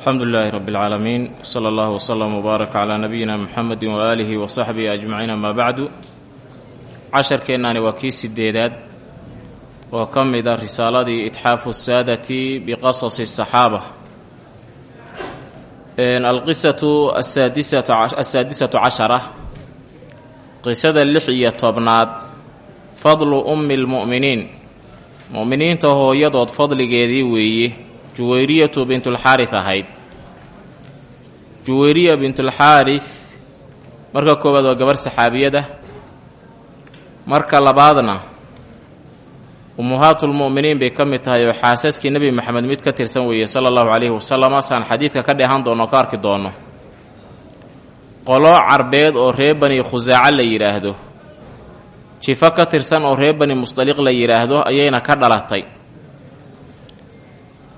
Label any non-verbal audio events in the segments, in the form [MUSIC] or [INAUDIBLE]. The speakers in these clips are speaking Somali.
alxamdu lilaahi rabbi اlcaalamiin sala allahu wslama wbaarak calaa nabiyina muxamedi waaalihi wa saxbihi ajmaciin amaa bacdu casharkeennaani waa kii sideedaad. Oo ka mid a risaaladii itxaafu saadati biqasasi asaxaaba alqisatu asaadisatu cashara. Qisada lix iyo tobnaad. Fadlu ummi lmu'miniin mu'miniinta hooyadood fadligeedii weeye juwayriyatu bintulxaaris ahayd. Juwayriya bintulxaaris marka koowaad waa gabarh saxaabiyada. Marka labaadna ummuhaatulmu'miniin bay ka mid tahay oo xaasaskii nebi maxamed mid ka tirsan weeye sala allahu calayhi wasalam asaan xadiidka ka dheehan doono ka arki doono. Qolo carbeed oo reer bani khusaaco la yidhaahdo jifo ka tirsan oo reer bani musdaliq la yidhaahdo ayayna ka dhalatay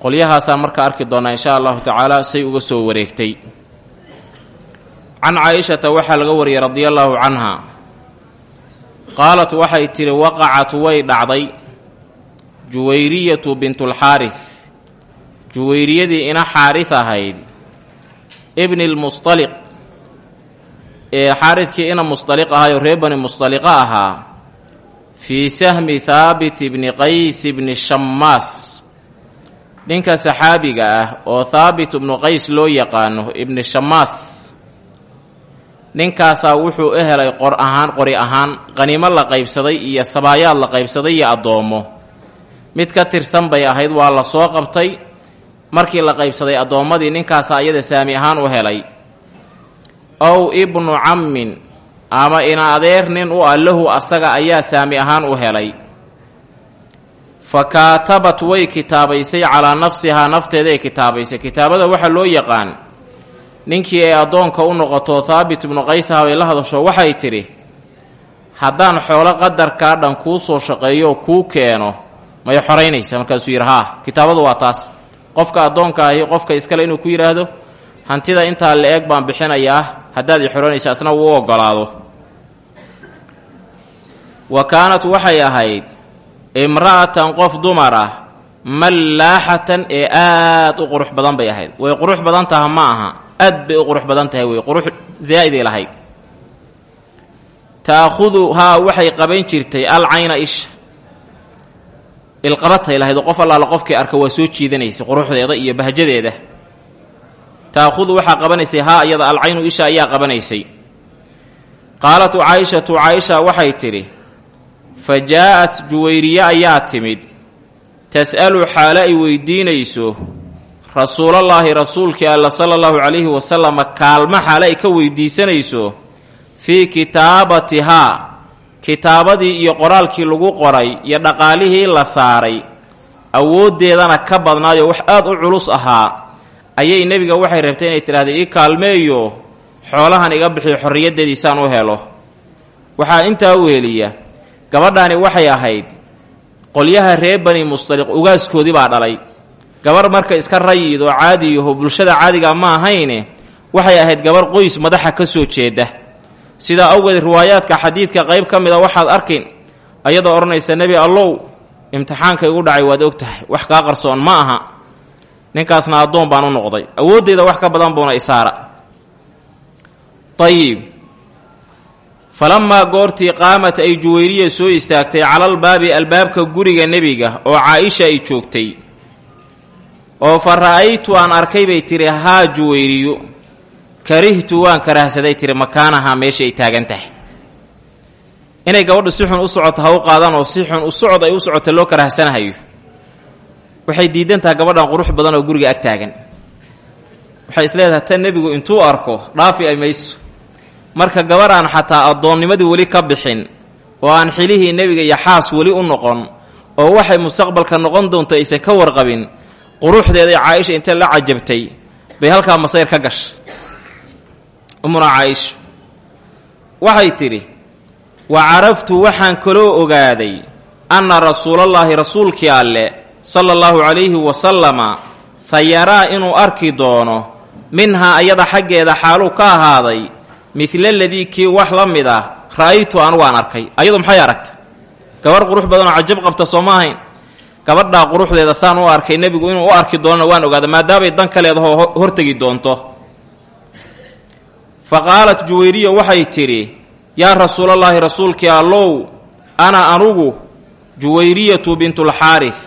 qolyahaasaan marka arki doonaa insha allahu tacaala say uga soo wareegtay. Can caa-ishata waxaa laga wariyay radia allaahu canha. Qaalat waxay tidhi waqacat way dhacday. Juwayriyatu bintulxaaris juwayriyadii ina xaaris ahayd. Ibni lmusdaliq ee xaaridkii ina musdaliq ahaayoo reer bani musdaliqa ahaa. Fii sahmi haabit ibni qays ibni shammaas ninka saxaabiga ah oo haabit ibnu qays loo yaqaano ibni shamaas ninkaasaa wuxuu u qor ahaan qori ahaan qaniimo la qaybsaday iyo sabaayaad la qaybsaday iyo addoommo. Mid ka tirsan bay ahayd waa la soo qabtay. Markii la qaybsaday addoommadii ninkaasaa iyada saami ahaan u helay. Ow ibnu cammin ama ina adeer nin u allahu asaga ayaa saami ahaan u helay fa kaatabat way kitaabaysay calaa nafsihaa nafteedaay kitaabaysay. Kitaabada waxaa loo yaqaan ninkii ay addoonka u noqoto haabit ibnu qaysaha bay la hadasho. Waxay tidhi haddaan xoolo qadarkaa dhan kuu soo shaqeeyo kuu keeno may xoraynaysa markaasuu yidhi haa kitaabadu waa taas. Qofka addoonka ahi qofka iskale inuu ku yidhaahdo hantida intaa la eeg baan bixinayaa haddaad i xoranaysa asna wuu ogolaado wa kaanat waxay ahayd imra'atan qof dumar ah mallaaxatan ee aad u qurux badan bay ahayd. Way qurux badan taha ma aha. Aad bay u qurux badan tahay wey qurux zaa'iday lahayd. Taakhuduhaa waxay qaban jirtay al cayna isha ilqabatay lahayd oo qof allaala qofkii arka waa soo jiidanaysa quruxdeeda iyo bahjadeeda. Taakhudu waxaa qabanaysay haa iyada alcaynu isha ayaa qabanaysay. Qaalatu caaishatu caaisha waxay tidhi fa jaa'at juwayriye ayaa timid tas'alu xaale ay weydiinayso rasuulallaahi rasuulkii alla sala allahu calayhi wasalama kaalmo xaale ay ka weydiisanayso fii kitaabatihaa kitaabadii iyo qoraalkii lagu qoray iyo dhaqaalihii la saaray awooddeedana ka badnaayoo wax aad u culus ahaa ayay nebiga waxay rabtay inay tidhahda ii kaalmeeyo xoolahan iga bixiyo xorriyaddeediisaan u helo waxaa intaa weeliya gabadhaani waxay ahayd qolyaha reer bani mustaliq ugaaskoodii baa dhalay. Gabar marka iska rayid oo caadiyaho bulshada caadiga ma ahayne waxay ahayd gabar qoys madaxa ka soo jeeda. Sidaa awgeed riwaayaadka xadiidka qayb ka mid a waxaad arkin ayadoo odhanaysa nebi allow imtixaanka igu dhacay waad og tahay wax kaa qarsoon ma aha. Ninkaasna addoon baan u noqday. Awooddeeda wax ka badan buuna isaara. Ayib falamaa goortii qaamat ay juwayriya soo istaagtay calal baabi albaabka guriga nebiga oo caa-isha ay joogtay. Oo fa ra'aytu aan arkay bay tidhi haa juwayriyu karihtu waan karahsaday tiri makaanahaa meesha ay taagan tahay. Inay gabadhu si xun u socoto ha u qaadan oo si xun u socod ay u socota loo karahsanahayo waxay diidan tahay gabadhan qurux badan oo guriga ag taagan. Waxay isleedahay tan nebigu intuu arko dhaafi ay mayso marka gabadhaan xataa addoonnimadii weli ka bixin oo aan xilihii nebiga iyo xaas weli u noqon oo waxay mustaqbalka noqon doonto aysan ka warqabin quruxdeeday caaisha inta la cajabtay? Bay halkaa masayr ka gashay umuna caaisha waxay tidhi wa caraftu waxaan kaloo ogaaday anna rasuulallaahi rasuulkii alle sala allahu calayhi wasalama sayaraa inuu arki doono minhaa ayada xaggeeda xaaluu ka ahaaday midla ladii kii wax la mid ah ra'aytu anugu aan arkay. Ayadu maxay aragtay? Gabar qurux badanoo cajab qabta soo ma ahayn. Gabadhaa quruxdeeda saan u arkay nebigu inuu u arki doonana waan ogaada maadaamay dan ka leedahoo hortegi doonto. Fa qaalat juwayriya waxay tidhi yaa rasuulallaahi rasuulkii allow ana anugu juwayriyatu bintulxaaris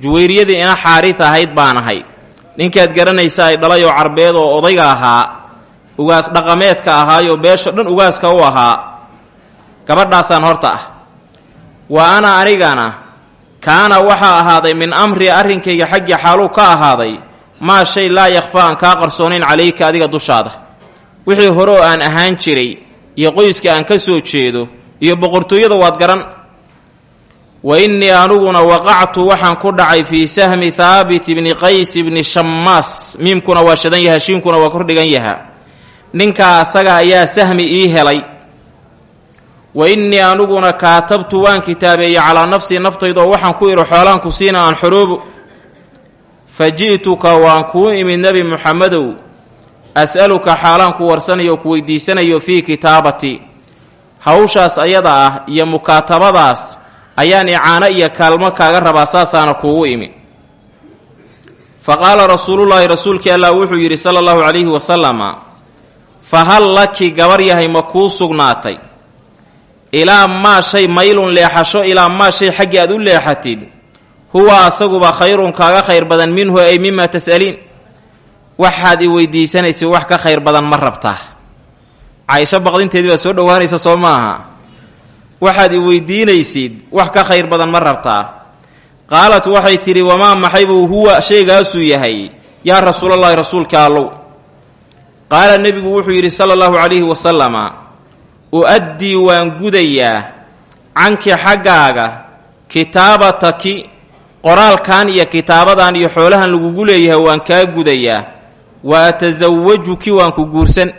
juwayriyadii ina xaaris ahayd baan ahay. Ninkaad garanaysa ay dhalay oo carbeed oo odayga ahaa ugaas dhaqameedka ahaayoo beesho dhan ugaaska u ahaa. Gabadhaasaan horta ah. Wa ana anigana kaana waxaa ahaaday min amri arrinkayga xaggii xaaluu ka ahaaday maa shay laa yakhfaa aan kaa qarsoonayn calayka adiga dushaada. Wixii hore aan ahaan jiray iyo qoyska aan ka soo jeedo iyo boqortooyada waad garan. Wa innii aniguna waqactu waxaan ku dhacay fii sahmi haabit ibni qays ibni shammaas. Miimkuna waa shadan yaha shiinkuna waa kordhigan yaha ninkaa asaga ayaa sahmi ii helay. Wa innii aniguna kaatabtu waan kitaabeeyey calaa nafsii naftaydoo waxaan ku idhi xoolaan ku siina aan xoroobo. Fa ji'tuka waan kuu imid nebi muxamedow as'aluka xaalaan ku warsanayo ku weydiisanayo fii kitaabati. Hawshaas ayada ah iyo mukaatabadaas ayaan icaano iyo kaalmo kaaga rabaa saasaana kuugu imi fa qaala rasuulullaahi rasuulkii allah wuxuu yidhi sala allahu calayhi wasalama fa hal laki gabar yahay ma kuu sugnaatay? Ilaa maa shay maylun leexasho ilaa maa shay xaggii aad u leexatid huwa asaguba khayrun kaaga khayr badan minhu ay mima tas'aliin. Waxaad i weydiisanaysid wax ka khayr badan ma rabtaa. Caaisho baqdinteedii baa soo dhowaanaysa soo maaha. Waxaad i weydiinaysid wax ka khayr badan ma rabtaa. Qaalat waxay tidhi wamaa maxay buu huwa shaygaasuu yahay? Yaa rasuulallaahi rasuulka allow qaala nebigu wuxuu yidhi sala allahu calayhi wasalama u-addii waan gudayaa canki xaggaaga kitaabataki qoraalkan iyo kitaabadan iyo xoolahan lagugu leeyahay waan kaa gudayaa. Wa atasawajuki waan ku guursan.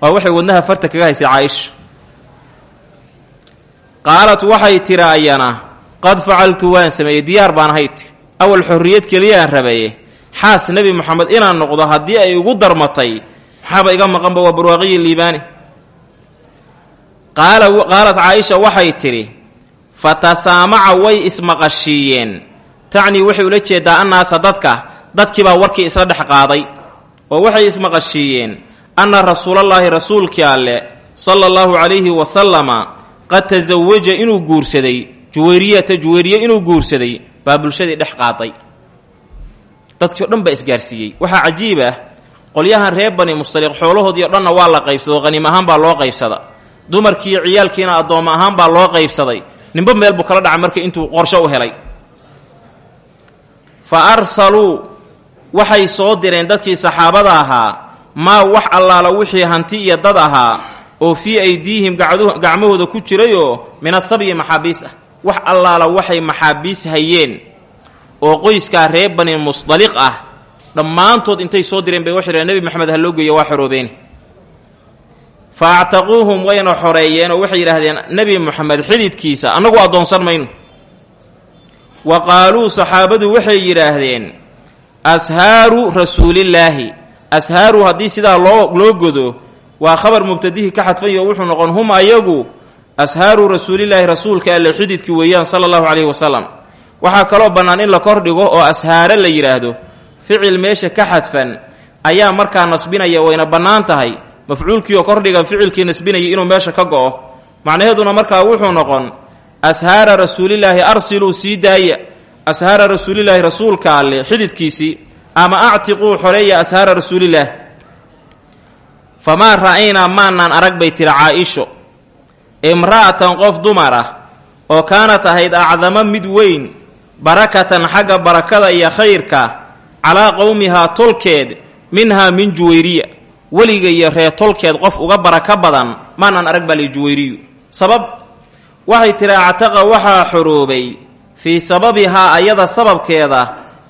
Waa waxay wadnaha farta kaga haysay caaisha qaalat waxay tiri ayana qad facaltu waan sameeyey diyaar baan ahay tir awal xorriyad keliyaan rabaye xaas nebi moxamed inaan noqdo haddii ay igu darmatay maxaaba iga maqanba waa barwaaqiyi liibaani. Qaala qaalat caaisha waxay tidhi fa tasaamaca way ismaqashiiyeen. Tacnii waxay ula jeedaa annaasa dadka dadkiibaa warkii isla dhex qaaday oo waxay ismaqashiiyeen anna rasuulallaahi rasuulkii alle sala allahu calayhi wasalama qad tasawaja inuu guursaday juwayriyata juwayriye inuu guursaday baa bulshadii dhex qaaday dadkii o dhan baa isgaarsiiyey. Waxaa cajiib ah qolyahan reer bani mustaliq xoolahoodii o dhanna waa la qaybsado qaniim ahaan baa loo qaybsada dumarkiiyo ciyaalkiina addoommo ahaan baa loo qaybsaday. Ninba meel buu kala dhaca marka intuu qorsho u helay. Fa arsaluu waxay soo direen dadkii saxaabada ahaa maa wax allaala wixii hanti iyo dad ahaa oo fii aydiihim gacmahooda ku jirayoo min asabyi maxaabiis ah. Wax allaala waxay maxaabiis hayeen oo qoyskaa reer bani musdaliq ah dhammaantood intay soo direen bay waxay nebi maxamed ha loo geeyo waa xoroobeeni fa actaquuhum wayna xoreeyeen oo waxay yidhaahdeen nebi moxamed xididkiisa annagu addoonsan mayno wa qaaluu saxaabadu waxay yidhaahdeen ashaaru rasuulillaahi. Ashaaru haddii sidaa loo loo godo waa khabar mubtadihii ka xadfanyo wuxuu noqon hum ayagu ashaaru rasuulillaahi rasuulka alle xididkii weeyaan sala allahu calayhi wasalam waxaa kaloo bannaan in la kordhigo oo ashaare la yidhaahdo ficil meesha ka xadfan ayaa markaa nasbinaya wayna bannaan tahay. Mafcuulkiioo kordhigan ficilkii nasbinaya inuu meesha ka go'o. Macnaheeduna markaa wuxuu noqon ashaara rasuulillaahi arsiluu sii daaya. Ashaara rasuulillaahi rasuulka alle xididkiisii ama actiquu xoreeya ashaara rasuulillaah famaa ra'aynaa maanaan arag bay tiri caa-isho. Imra'atan qof dumar ah oo kaanat ahayd acdamo mid weyn barakatan xagga barakada iyo khayrka calaa qowmihaa tolkeed minhaa min juwayriya. Weliga iyo reer tolkeed qof uga barako badan maanaan arag baa juwayriyu. Sabab? Waxay tiri actaqa waxaa xoroobay fii sababihaa ayada sababkeeda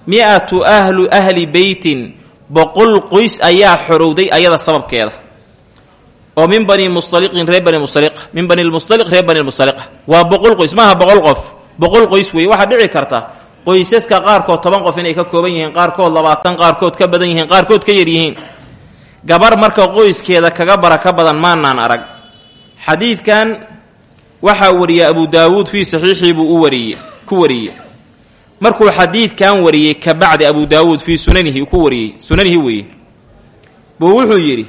mi-atu ahlu ahli beytin boqol qoys ayaa xorowday ayada sababkeeda. Oo min bani mustaliqin reer bani mustaliq min bani lmustaliq reer bani lmustaliqa waa boqol qoys maaha boqol qof boqol qoys weeye waxaa dhici karta qoysaska qaarkood toban qof inay ka kooban yihiin qaarkood labaatan qaarkood ka badan yihiin qaarkood ka yar yihiin. Gabar marka qoyskeeda kaga baraka badan maanaan arag. Xadiidkan waxaa wariyey abu daawuud fii saxiixii buu u wariyey ku wariyey. Markuu xadiidkan wariyey ka bacdi abu daawuud fii sunanihi ku wariyey sunanihi weeye buu wuxuu yidhi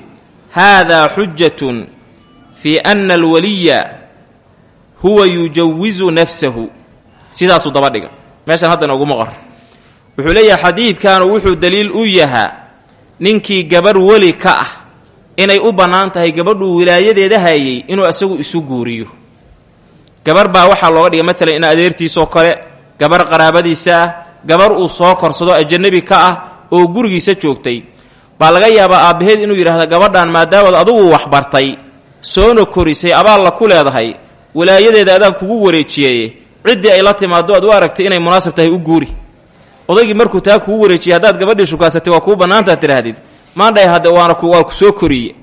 haadaa xujatun fii ana alwaliya huwa yujawizu nafsahu sidaasuu daba dhiga. Meeshan hadda nooguma qor wuxuu leeyahay xadiidkanu wuxuu daliil u yahaa ninkii gabarh weli ka ah inay u bannaan tahay gabadhuu wilaayadeeda hayay inuu isagu isu guuriyo. Gabar baa waxaa looga dhigay maalan in adeertiisoo kale gabar qaraabadiisa ah gabar uu soo korsado ajanabi ka ah oo gurigiisa joogtay. Baa laga yaabaa aabbaheed inuu yidhaahda gabadhan maadaamaad adugu waxbartay soona korisay abaalla ku leedahay walaayadeeda adaan kugu wareejiyey ciddii ay la timaado aad u aragtay inay munaasab tahay u guuri. Odaygii markuu taa kugu wareejiyey haddaad gabadhii shukaasatay waa kuu bannaantaad tidhaahdid maandhahay hadde waana waa ku soo koriye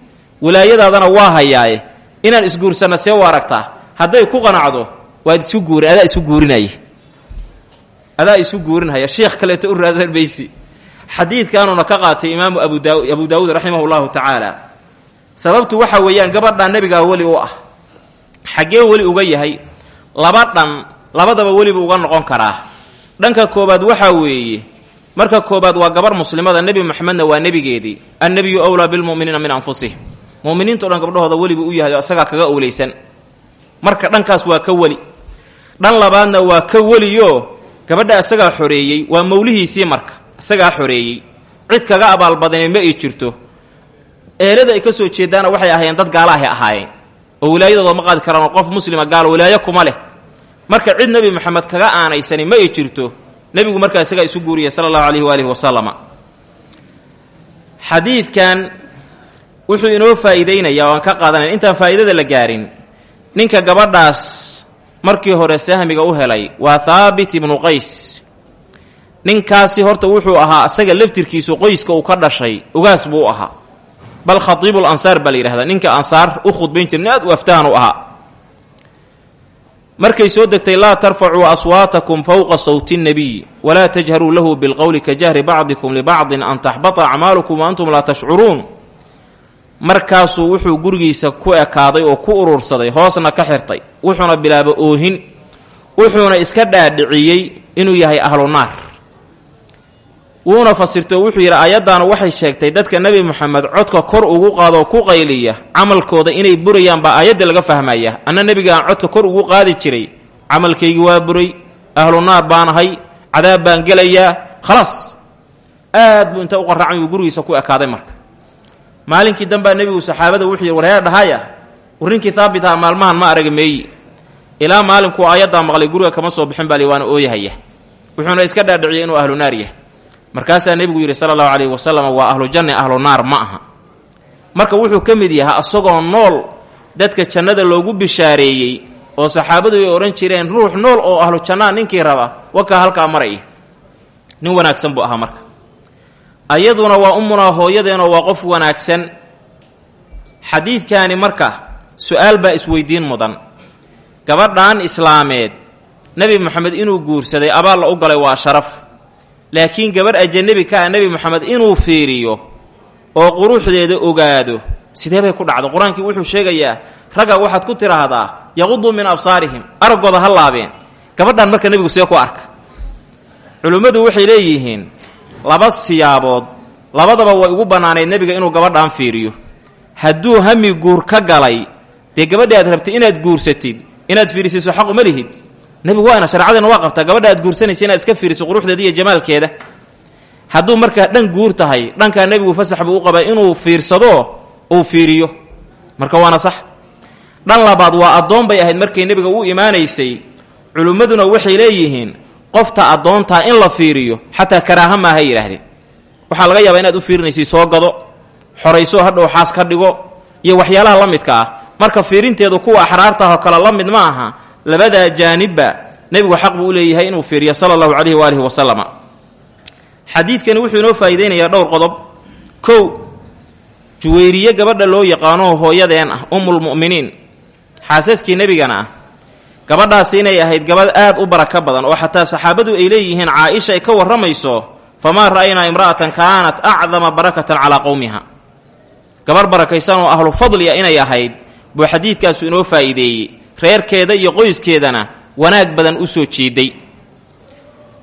walaayadaadana waa hayaaye. Inaan isguursanna see u aragtaa hadday ku qanacdo waad isu guuri adaa isu guurinaya adaa isu guurinhaya sheekh kaleeto u raadsan maysi xadiidkaanuna ka qaatay imaamu abu daa abu daawuud raximah llahu tacaala. Sababtu waxa weeyaan gabadhaa nebigaa weli u ah. Xaggee weli uga yahay laba dhan labadaba welibu uga noqon karaa. Dhanka koobaad waxaa weeye marka koobaad waa gabar muslimada nebi moxamedna waa nebigeedii. Annebiyu owlaa bilmu'miniina min anfusihim mu'miniinto dhan gabdhahooda welibu u yahay oo isagaa kaga owleysan. Marka dhankaas waa ka weli. Dhan labaadna waa ka weliyoo gabadha isagaa xoreeyey waa mawlihiisii marka isagaa xoreeyey. Cid kaga abaalbadanay ma ay jirto. Eelada ay ka soo jeedaana waxay ahaayeen dad gaala ahay ahaayeen. Oo wilaayadooda ma qaadi karaan qof muslima gaalo wilaayo kuma leh marka cid nebi moxamed kaga aanaysani ma ay jirto. Nebigu markaa isagaa isu guuriyay sala allahu calayhi waalihi wasalama xadiidkan wuxuu inoo faa'iideynayaa oo aan ka qaadanayn. Intaan faa'iidada la gaarin ninka gabadhaas markii hore sahmiga u helay waa thaabit ibnu qays. Ninkaasi horta wuxuu ahaa asaga laftirkiisu qoyska uu ka dhashay ugaas buu ahaa. Bal khatiibul ansaar baa la ninka ansaar u khudbayn jirin aad u aftahan u ahaa markay soo degtay laa tarfacuu aswaatakum fowqa sawti nnabiy walaa tajharuu lahu bilqowli ka jahri bacdikum libacdin an taxbata acmaalukum wa antum laa tashcuruun. Markaasuu wuxuu gurigiisa ku ekaaday oo ku urursaday hoosna ka xirtay wuxuuna bilaaba oohin wuxuuna iska dhaadhiciyey inuu yahay ahlu naar wuuna fasirto wuxuu yidhi aayaddaanu waxay sheegtay dadka nebi moxamed codka kor ugu qaadoo ku qayliya camalkooda inay burayaan baa aayadda laga fahmaya. Anna nebigaan codka kor ugu qaadi jiray camalkaygii waa buray ahlu naar baanahay cadaab baan gelayaa khalaas aad buu inta u qarracay gurigiisa ku ekaaday marka. Maalinkii dambaa nebigu saxaabada wuxuu yidhi warheer dhahaya warninkii haabit aha maalmahan ma araga meeyi. Ilaa maalinkuu aayaddaa maqlay guriga kama soo bixin bali waana ooyahaya. Wuxuuna iska dhaadhiciyay inuu ahlu naar yahay markaasaa nebigu yidhi sala allahu calayhi wasalam waa ahlu janna ahlu naar ma aha. Marka wuxuu ka mid yahaa asagoo nool dadka jannada loogu bishaareeyey oo saxaabadu ay odhan jireen ruux nool oo ahlu jannaa ninkii raba wakaa halkaa maraya nin wanaagsan buu ahaa marka. Ayaduna waa ummunaa hooyadeenoo waa qof wanaagsan. Xadiidkaani marka su'aal baa isweydiin mudan. Gabadhan islaameed nebi moxamed inuu guursaday abaal la u galay waa sharaf laakiin gabarh ajanabi ka ah nebi moxamed inuu fiiriyo oo quruxdeeda ogaado sidee bay ku dhacdo? Qur'aankii wuxuu sheegayaa ragga waxaad ku tidhaahdaa yaquduu min absaarihim araggooda ha laabeen. Gabadhan marka nebigu see ku arka. Culimmadu waxay leeyihiin laba siyaabood labadaba way ugu bannaanayd nebiga inuu gabadhan fiiriyo. Hadduu hami guur ka galay dee gabadhi aad rabtay inaad guursatid inaad fiirisiiso xaq uma lihid nebigu waana shareecadeenna waa qabtaa gabadha aad guursanaysa inaad iska fiiriso quruxdeeda iyo jamaalkeeda. Hadduu markaa dhan guur tahay dhankaa nebigu fasax buu u qabaa inuu fiirsado uu fiiriyo. Marka waana sax. Dhan labaad waa addoon bay ahayd markay nebiga u imaanaysay. Culimmaduna waxay leeyihiin qofta addoontaa in la fiiriyo xataa karaaha maaha yidhaahdeen. Waxaa laga yaabaa inaad u fiirinaysay soo gado xorayso hadhow xaas ka dhigo iyo waxyaalaha la midka ah. Marka fiirinteedu kuwa axraartaah oo kale la mid ma aha labadaa jaanibba nebigu xaq buu u leeyahay inuu fiiriyo sala allahu calayhi waalihi wasalama xadiidkani wuxuu inoo faa'iideynayaa dhowr qodob. Kow juweyriye gabadha loo yaqaano hooyadeen ah ummulmu'miniin xaasaskii nebigana ah. Gabadhaasi inay ahayd gabadh aad u barako badan oo xataa saxaabadu ay leeyihiin caaisha ay ka warramayso famaa ra'aynaa imra'atan kaanat acdama barakatan calaa qowmiha gabarh barakaysan oo ahlu fadliya inay ahayd buu xadiidkaasu inoo faa'iideeyey reerkeeda iyo qoyskeedana wanaag badan u soo jiiday.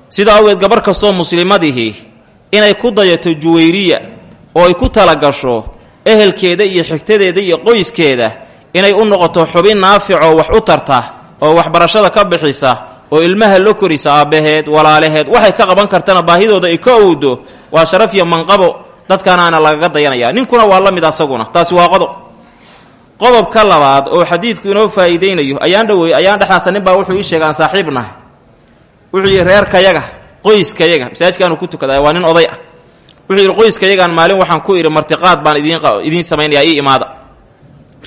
Sida awgeed gabarh kastoo muslimadihii inay ku dayato juwayriya oo ay ku talagasho ehelkeeda iyo xigtadeeda iyo qoyskeeda inay u noqoto xubin naaficoo wax u tarta oo waxbarashada ka bixisa oo ilmaha la korisa aabbaheed walaalaheed waxay ka qaban kartana baahidooda ay ka owdo waa sharaf iyo manqabo dadkaanaana lagaga dayanaya ninkuna waa la mid asaguna taasi waa qodob qodobka labaad oo xadiidku inoo faa'iideynayo ayaan dhawey ayaan dhexdaasa nin baa wuxuu ii sheegaan saaxiibnahay wuxuu yidhi reerkayaga qoyskayaga. Masaajidkaanu ku tukada waa nin oday ah. Wuxuu yidhi qoyskayagaan maalin waxaan ku idhi martiqaad baan idiin samaynayaa ii imaada.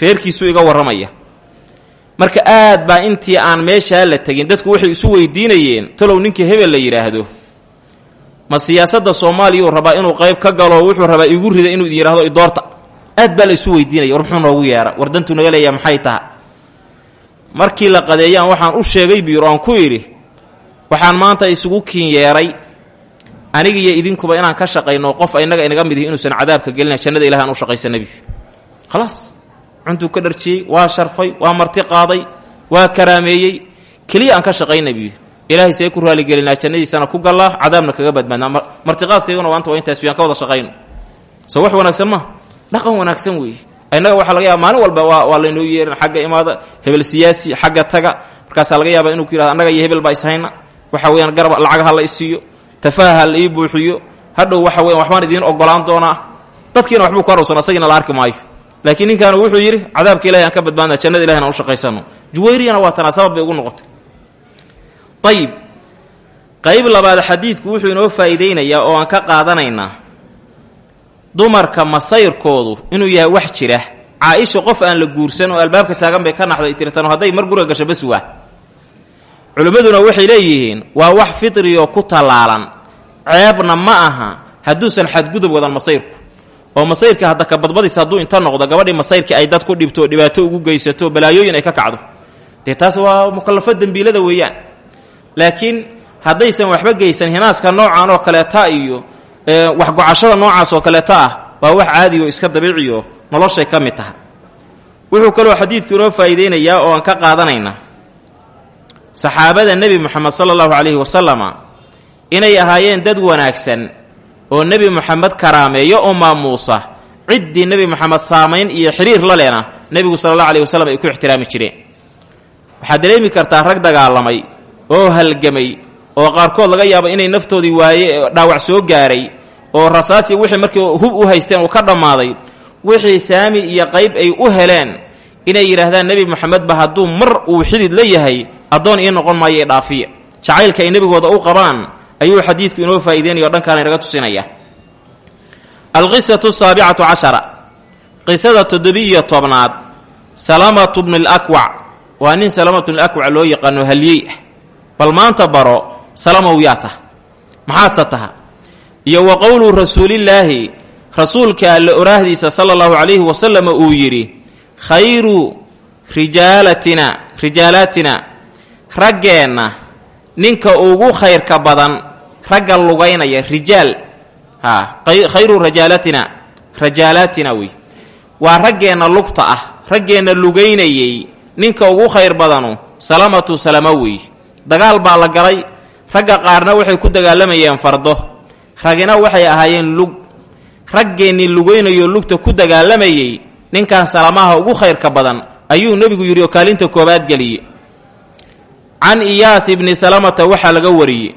Reerkiisuu iga warramaya. Marka aad baa intii aan meeshaa la tegin dadku waxay isu weydiinayeen talow ninkii hebel la yidhaahdo ma siyaasadda soomaaliyuu rabaa inuu qayb ka galo wuxuu rabaa igu rida inuu idin yidhahdo idoorta aad baa la isu weydiinaya war muxuu noogu yeera war naga leeyaa maxay taha markii la qadeeyaan waxaan u sheegay biyur aan ku idhi waxaan maanta isugu kiin yeeray aniga iyo idinkuba inaan ka shaqayno qof inaga inaga mid ihi inuusan cadaabka gelina jannada ilahi aan u shaqaysa nebigu khalaas cuntuu ka dharjiyey waa sharfay waa marti qaaday waa karaameeyey. Keliya aan ka shaqayna biyu ilaahay see ku raaligelinaa jannadiisana ku gallaa cadaabna kaga badbaadnaa martiqaadkayguna waanta waa intaas biyaan ka wada shaqayno. Soo wax wanaagsan ma dhaqan wanaagsan weeye innaga waxaa laga yaaba maalin walba waa laynoo yeerin xagga imaada hebel siyaasi xagga taga. Markaasaa laga yaaba inuu ku yihahdo annaga iyo hebel baa waxa weeyaan garab lacag ha la isiiyo tafaaha ii buuxiyo. Hadhow waxa weyan waxbaan idiin ogolaan doonaa. Dadkiina waxbuu ka harowsan asagiina la arki maayo. Laakiin ninkaanu wuxuu yidhi cadaabka ilahi aan ka badbaadna jannada ilahi aan u shaqaysano. Juwayriyana waa tanaa sabab bay ugu noqotay. Ayib qayb labaad xadiidku wuxuu inoo faa'iideynayaa oo aan ka qaadanaynaa dumarka masayrkoodu inuu yahay wax jira caa-isha qof aan la guursan oo albaabka taagan bay ka naxday tirtano hadday mar guriga gasho bas waa culimmaduna waxay leeyihiin waa wax fitrioo ku tallaalan. Ceebna ma aha hadduusan xadgudub wadan masayrku. Oo masayrka hadda ka badbadis hadduu inta noqdo gabadhii masayrkii ay dad ku dhibto dhibaato ugu geysato balaayooyin ay ka kacdo. Dee taas waa mukallafo dembiilada weeyaan. Laakiin haddaysan waxba geysan hinaaska noocan oo kaleeta iyo waxgocashada noocaas oo kaleeta ah waa wax caadigo iska dabiiciyo noloshay ka mid taha wuxuu kaloo xadiidku inoo faa'iideynayaa oo aan ka qaadanaynaa saxaabada nebi moxamed sala allahu calayhi wasalama inay ahaayeen dad wanaagsan oo nebi moxamed karaameeyo oo maamuusa ciddii nebi moxamed saamayn iyo xiriir la leena nebigu sala allahu alayhi wasalam ay ku ixtiraami jireen. Waxaad dareemi kartaa rag dagaalamay oo halgamay oo qaarkood laga yaabo inay naftoodii waaye dhaawac soo gaaray oo rasaasi wixii markii hub u haysteen uu ka dhammaaday wixii saami iyo qayb ay u heleen inay yidhaahdaan nebi moxamedba hadduu mar uu xidid la yahay addoon ii noqon maayo dhaafiya jacaylka ay nebigooda u qabaan ayuu xadiidku inoo faa'ideynaya o dhankaana inaga tusinaya. Alqisatu saabicatu cashara qisada toddobi-iyo tobnaad salamatu bnu lakwac waa nin salamatu bnulakwac loo yaqaano halyey ah bal maanta baro salamow yaa tah maxaadse taha iyo wa qowlu rasuulillaahi rasuulka alle oraahdiisa sala allahu calayhi wasalam uu yidhi khayru rijaalatina rijaalaatina raggeenna ninka ugu khayrka badan ragga lugaynaya rijaal haa khayru rajaalatina rajaalaatina wey waa raggeenna lugta ah raggeenna lugaynayay ninka ugu khayr badanu salamatu salama wey dagaal baa la galay ragga qaarna waxay ku dagaalamayeen fardo. Ragina waxay ahaayeen lug. Raggeennii lugaynayo lugta ku dagaalamayey ninkan salamaha ugu khayrka badan ayuu nebigu yidhi oo kaalinta koobaad geliyey. Can iyaas ibni salamata waxaa laga wariyey.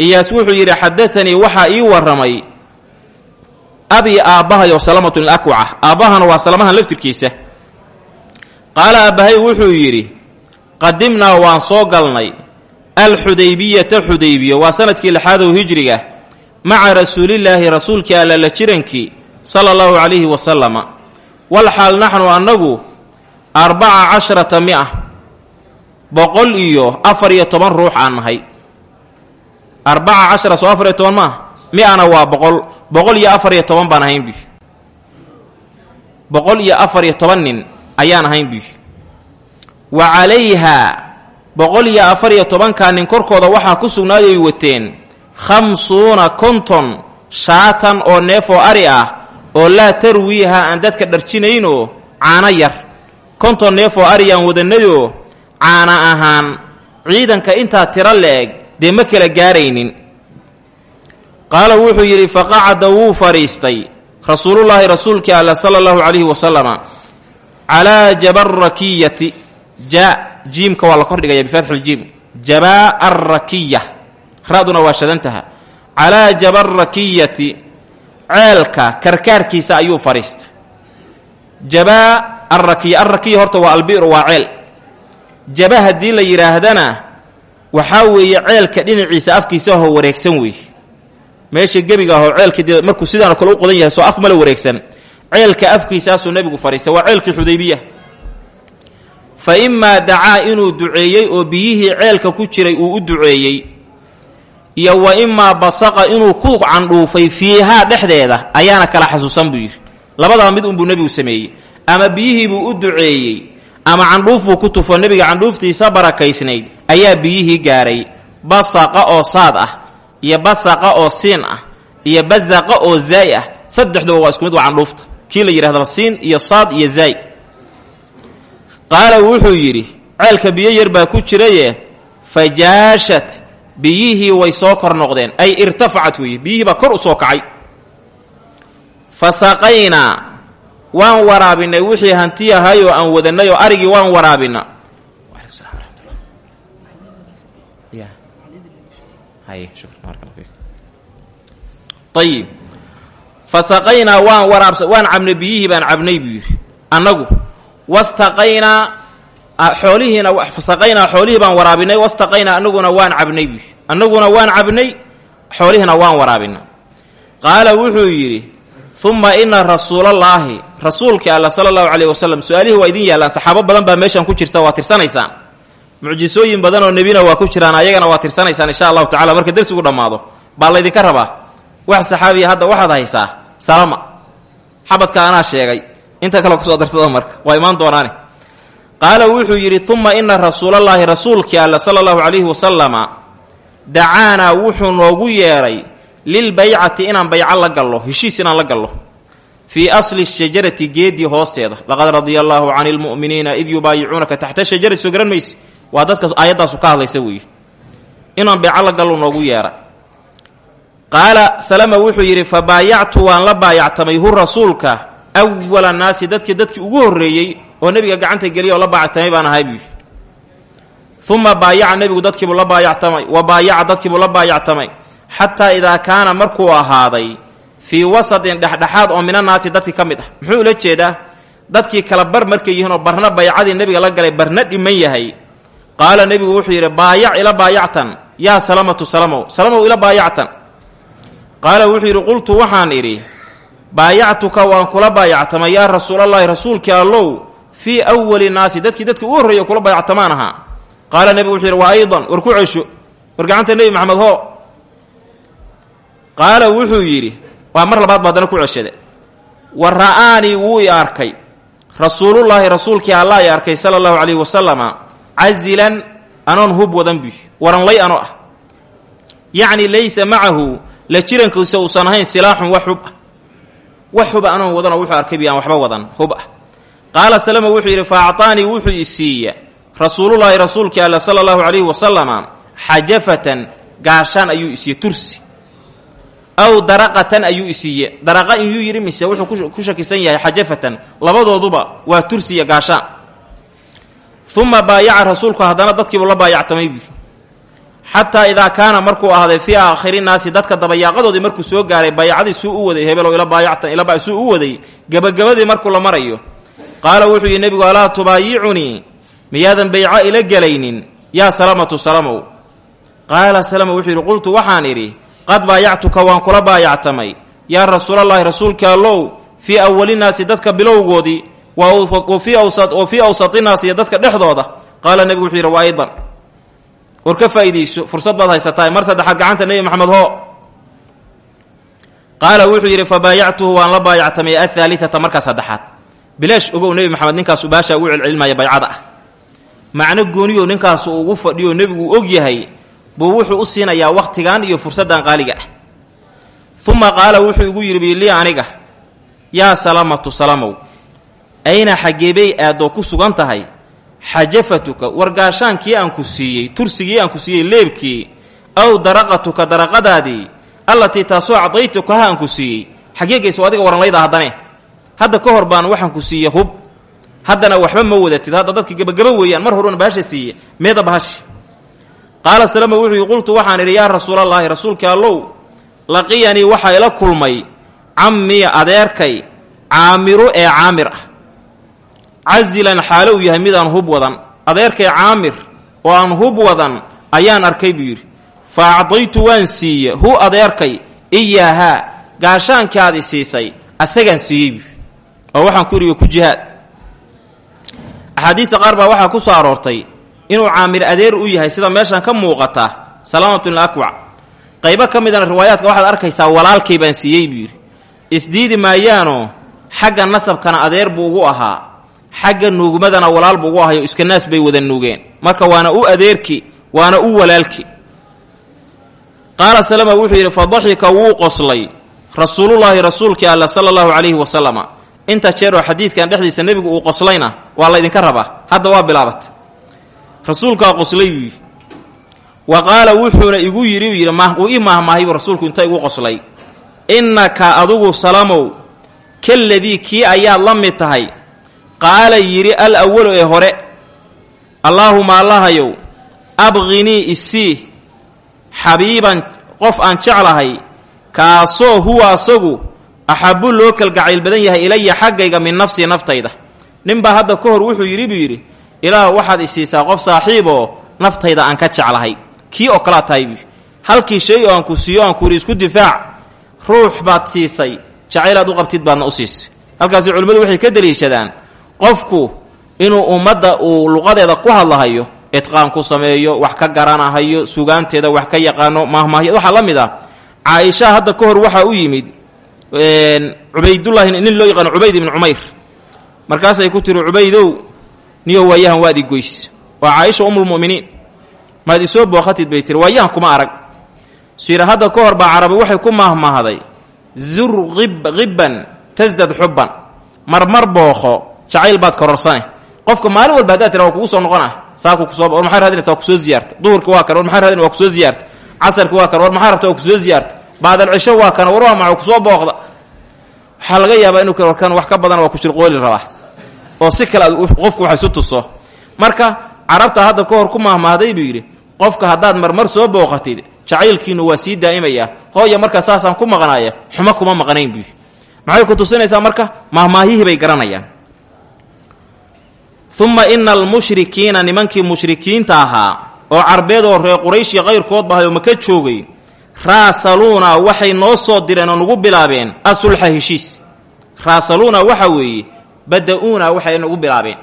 Iyaas wuxuu yidhi xadaanii waxaa ii warramay abi aabbahay oo salamatun ilakwaca aabbahana waa salamahan laftirkiisa. Qaala aabbahay wuxuu yidhi qadimnaa waan soo galnay alxudaybiyata xudaybiya waa sannadkii lixaadow hijriga maca rasuulillaahi rasuulkii alla la jirankii sala allahu calayhi wasalama wal xaal naxnu annagu arbaca casharata mia boqol iyo afar iyo toban ruux aan nahay. Arbaca cashara soo afar iyo toban maa mi-ana waa boqol boqol iyo afar iyo toban baan ahayn bi boqol iyo afar iyo toban nin ayaan ahayn bi wa calayhaa boqol iyo afar iyo tobankaa nin korkooda waxaa ku sugnaaday wateen. Khamsuuna konton shaatan oo neef oo ari ah oo laa tarwiiha aan dadka dharjinaynoo caano yar. Konton neef oo ari aan wadanayoo caana ahaan. Ciidanka intaa tiro la-eg dee ma kala gaaraynin. Qaala wuxuu yidhi faqacada wuu fadhiistay rasuulullaahi rasuulkii alla sala allahu calayhi wasalama calaa jabarakiyati ja jiimka waa la kordhigaya bifatxi ljiim jabaa arrakiya. Ra-duna waa shadantaha. Calaa jabarakiyati ceelka karkaarkiisa ayuu fadhiistay jabaa arrakiya. Arrakiya horta waa albi'ru waa ceel. Jaba haddii la yidhaahdana waxaa weeye ceelka dhinaciisa afkiisa ahoo wareegsan weeye meesha gebiga ahoo ceelka dee markuu sidaanoo kale u qodan yahay soo af mala wareegsan. Ceelka afkiisaasuu nebigu fadhiistay waa ceelkii xudaybiya fa imaa dacaa inuu duceeyey oo biyihii ceelka ku jiray uu u duceeyey iyo wa imaa basaqa inuu ku candhuufay fiihaa dhexdeeda ayaana kala xasuusan buu yidhi. Labadaba mid unbuu nebigu sameeyey. Ama biyihiibuu u duceeyey ama candhuuf buu ku tufo nebiga candhuuftiisa barakaysnayd ayaa biyihii gaaray. Basaqa oo saad ah iyo basaqa oo siin ah iyo basaqa oo zaay ah saddexduba waa isku mid waa candhuufta. Kii la yidhahdaba siin iyo saad iyo zaay qaala wuxuu yidhi ceelka biyo yar baa ku jiraye fajaashat biyihii way soo kor noqdeen. Ay irtafacat weeye biyihii baa kor u soo kacay. Fasaqaynaa waan waraabinay wixii hanti ahay oo aan wadanay oo arigii waan waraabina ayib fasaqaynaa waan waraabsa waan cabnay biyihii baan cabnay buu yidhi wastaqaynaa xoolihiina fasaqaynaa xoolihii baan waraabinay wastaqaynaa anaguna waan cabnay annaguna waan cabnay xoolihiina waan waraabina qaala wuxuu yidhi uma ina rasuulallaahi rasuulkii alla sala allahu caleyh wasalam su'aalihii waa idin yaallaan saxaabo badan baa meeshan ku jirta waa tirsanaysaan. Mucjisooyin badan oo nebina waa ku jiraan ayagana waa tirsanaysaan insha allahu tacala marka dersigu dhammaado baa laydinka rabaa. Wax saxaabiya hadda waxaad haysaa salama. Xabadka anaa sheegay inta kale ku soo darsada marka waa imaan doonaane qaala wuxuu yidhi uma ina rasuulallaahi rasuulkii alla sala allahu calayhi wasalama dacaanaa wuxuu noogu yeedhay lilbaycati inaan bayco la gallo heshiis inaan la gallo fii asli shajarati geedii hoosteeda. Laqad radia allaahu lmu'miniina id yubaayicuunaka taxta shajarati soo garan mayse. Waa dadka aayaddaasu ka hadlaysa weeye inaan bayco la gallo noogu yeedha qaala salama wuxuu yidhi fa baayactu waan la baayactamay hu rasuulka awala naasi dadkii dadkii ugu horreeyey oo nebiga gacanta geliya oo la baayactamay baan ahay buu yidhi uma baayaca nebigu dadkiibuu la baayactamay wa baayaca dadkiibuu la baayactamay xataa idaa kaana markuu ahaaday fii wasatin dhexdhexaad oo minanaasi dadkii ka mid ah muxuu ula jeedaa dadkii kala bar markay yihiin oo barna baycadii nebiga la galay barna dhiman yahay qaala nebigu wuxuu yidhi baayac ila baayactan yaa salamatu salamow salamow ila baayactan qaala wuxuu yidhi qultu waxaan idhi baayactuka waan kula baayactamay yaa rasuulallaahi rasuulkii allow fii awali naasi dadkii dadkii ugu horreeya kula baayactamaan ahaa. Qaala nebigu wuxuu yidhi wa aydan war ku cesho war gacanta nebi maxamed hoo. Qaala wuxuu yidhi waa mar labaad ba haddana ku ceshade. Wa ra'aanii wuu i arkay. Rasuulullaahi rasuulkii allah i arkay sala allahu calayhi wasalama casilan anoon hub wadan buy waranlay ano ah. Yacni laysa macahu la jirankiisa uusan ahayn silaaxun wax hub ah wax huba anoon wadanoo wuxuu arkay bi aan waxba wadan hub ah qaala salama wuxuu yidhi fa wuxuu i rasuulullaahi rasuulkii alla sala allahu calayhi wasalama xajafatan gaashaan ayuu isiiye tursi. Aw daraqatan ayuu isiiye daraqa iyuu yidhi mise wuxuu ku shakisan yahay xajafatan labadooduba waa tursiya gaashaan. Uma baayaca rasuulku haddana dadkiibuu la baayactamay xataa idaa kaana markuu ahaaday fii aakhiri naasi dadka dabayaaqadoodii markuu soo gaaray baayacadii suu u waday hebelow ila baayactan ila suu u waday gebagabadii markuu la marayo. Qaala wuxuu yidhi nebigu alaa tubaayicunii miyaadan bayco ila gelaynin? Yaa salamatu salamow. Qaala salama wuxuu yidhi qultu waxaan idhi qad baayactuka waan kula baayactamay. Yaa rasuulallaahi rasuulkii allow fii awalinaasi dadka bilowgoodii wa fii awsatinaasi iyo dadka dhexdooda. Qaala nebigu wuxuu yidhi wa war ka faa'iidayso fursad baad haysataa mar saddexaad gacanta nebi maxamed hoo. Qaala wuxuu yidhi fa baayactuhu waan la baayactamay athaalithata markaa saddexaad. Bilaash ogow nebi maxamed ninkaasu baashaa ugu celcelinmaya baycada ah. Macno gooniyo ninkaasu ugu fadhiyo nebigu og yahay buu wuxuu u siinayaa wakhtigan iyo fursaddan qaaliga ah. Uma qaala wuxuu igu yidhi bilii aniga yaa salamatu salamow ayna xaggeebay aadoo ku sugan tahay xajafatuka wargaashaankii aan ku siiyey tursigii aan ku siiyey leebkii aw daraqatuka daraqadaadii allatii taasoo cadaytuka ha aan ku siiyey. Xageegaysa adiga waranlayda haddane. Hadda ka hor baan waxaan ku siiye hub. Haddana waxba ma wadatid. Hadda dadki gebagaba weeyaan mar horuna bahasha siiye meeda bahashi. Qaala salama wuxuu yii qultu waxaan idhi yaa rasuulallaahi rasuulkii allow laqiyanii waxaa ila kulmay cammiya adeerkay caamiru ee caamir ah casilan xaalo uu yahay midaan hub wadan. Adeerkay caamir oo aan hub wadan ayaan arkay buu yidhi. Fa acdaytu waan siiye hu adeerkay? Iyaahaa gaashaankaadi siisay asagaan siiyey oo waxaan ku iriyo ku jihaad. Axaadiista qaar baa waxaa ku soo aroortay inuu caamir adeer u yahay sida meeshan ka muuqata salaamatun akwac qaybo ka midana riwaayaadka waxaad arkaysaa walaalkay baan siiyey buu isdiidi maayaanoo xagga nasabkana adeer buu ugu ahaa xagga nuugmadana walaal buu ugu ahayo iska naas bay wada nuugeen. Marka waana u adeerki waana u walaalki. Qaala salama wuxuu yidhi fa daxika wuu qoslay rasuulullaahi rasuulkii alla sala allahu calayhi wasalama inta jeer oo xadiidkan dhexdiisa nebigu uu qoslayna waa laydinka rabaa. Hadda waa bilaabat. Rasuulkaa qoslay buu yidhi. Wa qaala wuxuuna igu yidhi u yidhi uu ii maahmaahaybuu rasuulku inta igu qoslay. Innaka adugu salamow kaladii kii ayaad la mid tahay qaala yidhi al awalu ee hore allaahuma allahayow abqinii isii xabiiban qof aan jeclahay kaasoo huwa asagu axabu loo kalgacayl badan yahay ilaya xaggayga min nafsii naftayda. Ninbaa hadda ka hor wuxuu yidhi buu yidhi ilaah waxaad isiisaa qof saaxiiboo naftayda aan ka jeclahay. Kii oo kalaa tahay buu halkii shay oo aan ku siiyo aan ku yidhi isku difaac ruux baad siisay jacaylaad u qabtid baadna u siisay. Halkaasi culimmadu waxay ka deliishadaan qofku inuu ummadda uu luqadeeda ku hadlahayo idqaan ku sameeyo wax ka garanahayo sugaanteeda wax ka yaqaano maahmaahya waxaa la mid ah. Caaisha hadda ka hor waxaa u yimid cubaydullaahi nin loo yaqaano cubayd ibni cumayr. Markaasay ku tiri cubaydow niyo waayahan waad i goys. Waa caaisha umulmu'miniin maad isoo bookhatid bay tiri. Waayahan kuma arag. Suyira hadda ka hor baa carabi waxay ku maahmaahday zur hibban tasdad xubban. Marmar bookho jacayl baad kororsane qofka maalin walba haddaad tira waa soo noqona saaku ku soo war maxay raadinaysa? Waa ku soo ziyaarta duhurka waa kan war maxay raadin waa ku soo ziyaarta casarka waa kan war maxaa rabta? Waa ku soo ziyaarta baadal cisho waa kan war waa ku soo booqda. Waxaa laga yaabaa inuu warkan wax ka badan waa ku shirqooli rabaa. Oo si kale qofku wax isu tuso. Marka carabta hadda ka hor ku maahmaahday buu yidhi qofka haddaad marmar soo booqatid jacaylkiinu waa sii daa'imaya. Hooya marka saasaan ku maqnaaya xumo kuma maqnayn buu maxay ku tusinaysaa marka? Maahmaahihii bay garanayaan uma ina almushrikiina nimankii mushrikiinta ahaa oo carbeed oo reer quraysh iyo qayrkoodba ahay oo maka joogay raasaluuna waxay noo soo direen oo nagu bilaabeen asulxa heshiis raasaluuna waxa weeye bada-uuna waxay nagu bilaabeen.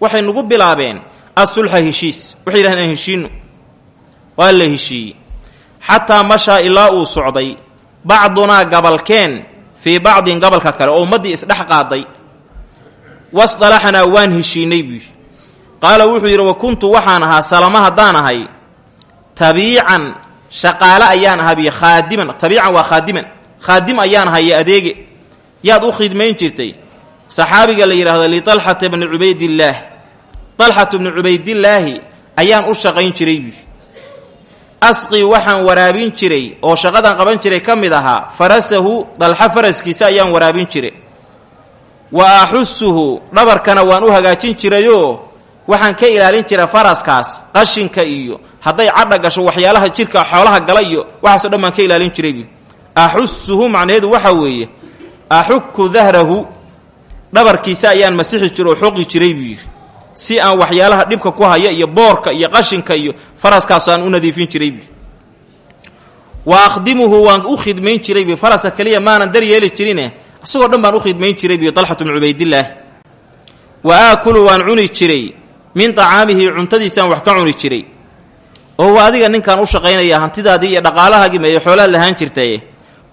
Waxay nagu bilaabeen asulxa heshiis waxay yidhahdeen aan heshiino waa la heshiiyey. Xataa mashaa ilaa uu socday bacdunaa gabalkeen fii bacdin gabalka kale oo ummaddii isdhex qaaday wasdalaxnaa waan heshiinay buu yidhi. Qaala wuxuu yidhi wa kuntu waxaan ahaa salama haddaan ahay tabiican shaqaale ayaan ahaa biyo khaadiman tabiican waa khaadiman khaadim ayaan ahay iyo adeege yaad u khidmayn jirtay. Saxaabiga la yidhaahdo litalxata bni cubaydillaah talxatu bni cubaydillaahi ayaan u shaqayn jiray buu asqii waxaan waraabin jiray oo shaqadan qaban jiray ka mid ahaa farasahu dalxa faraskiisa ayaan waraabin jiray wa axusuhu dhabarkana waan u hagaajin jirayoo waxaan ka ilaalin jiray faraskaas qashinka iyo hadday cadha gasho waxyaalaha jirka xoolaha gala iyo waxaaso dhan baan ka ilaalin jiray bu axusuhu macnaheedu waxa weeye axuku dahrahu dhabarkiisa ayaan masixi jiro oo xoqi jiray buu yidhi. Si aan waxyaalaha dhibka ku haya iyo boorka iyo qashinka iyo faraskaas aan u nadiifin jiray buu wa akhdimuhu waan u khidmayn jiray bu faraska keliya maanan dar yeeli jirine isagoo dhan baan u khidmayn jiray buy dalxatu bnu cubaydillaah wa aakulu waan cuni jiray. Min tacaamihi cuntadiisaan wax ka cuni jiray. Oo adiga ninkaan u shaqaynaya hantidaadii iyo dhaqaalahaagii meeye xoolaad lahaan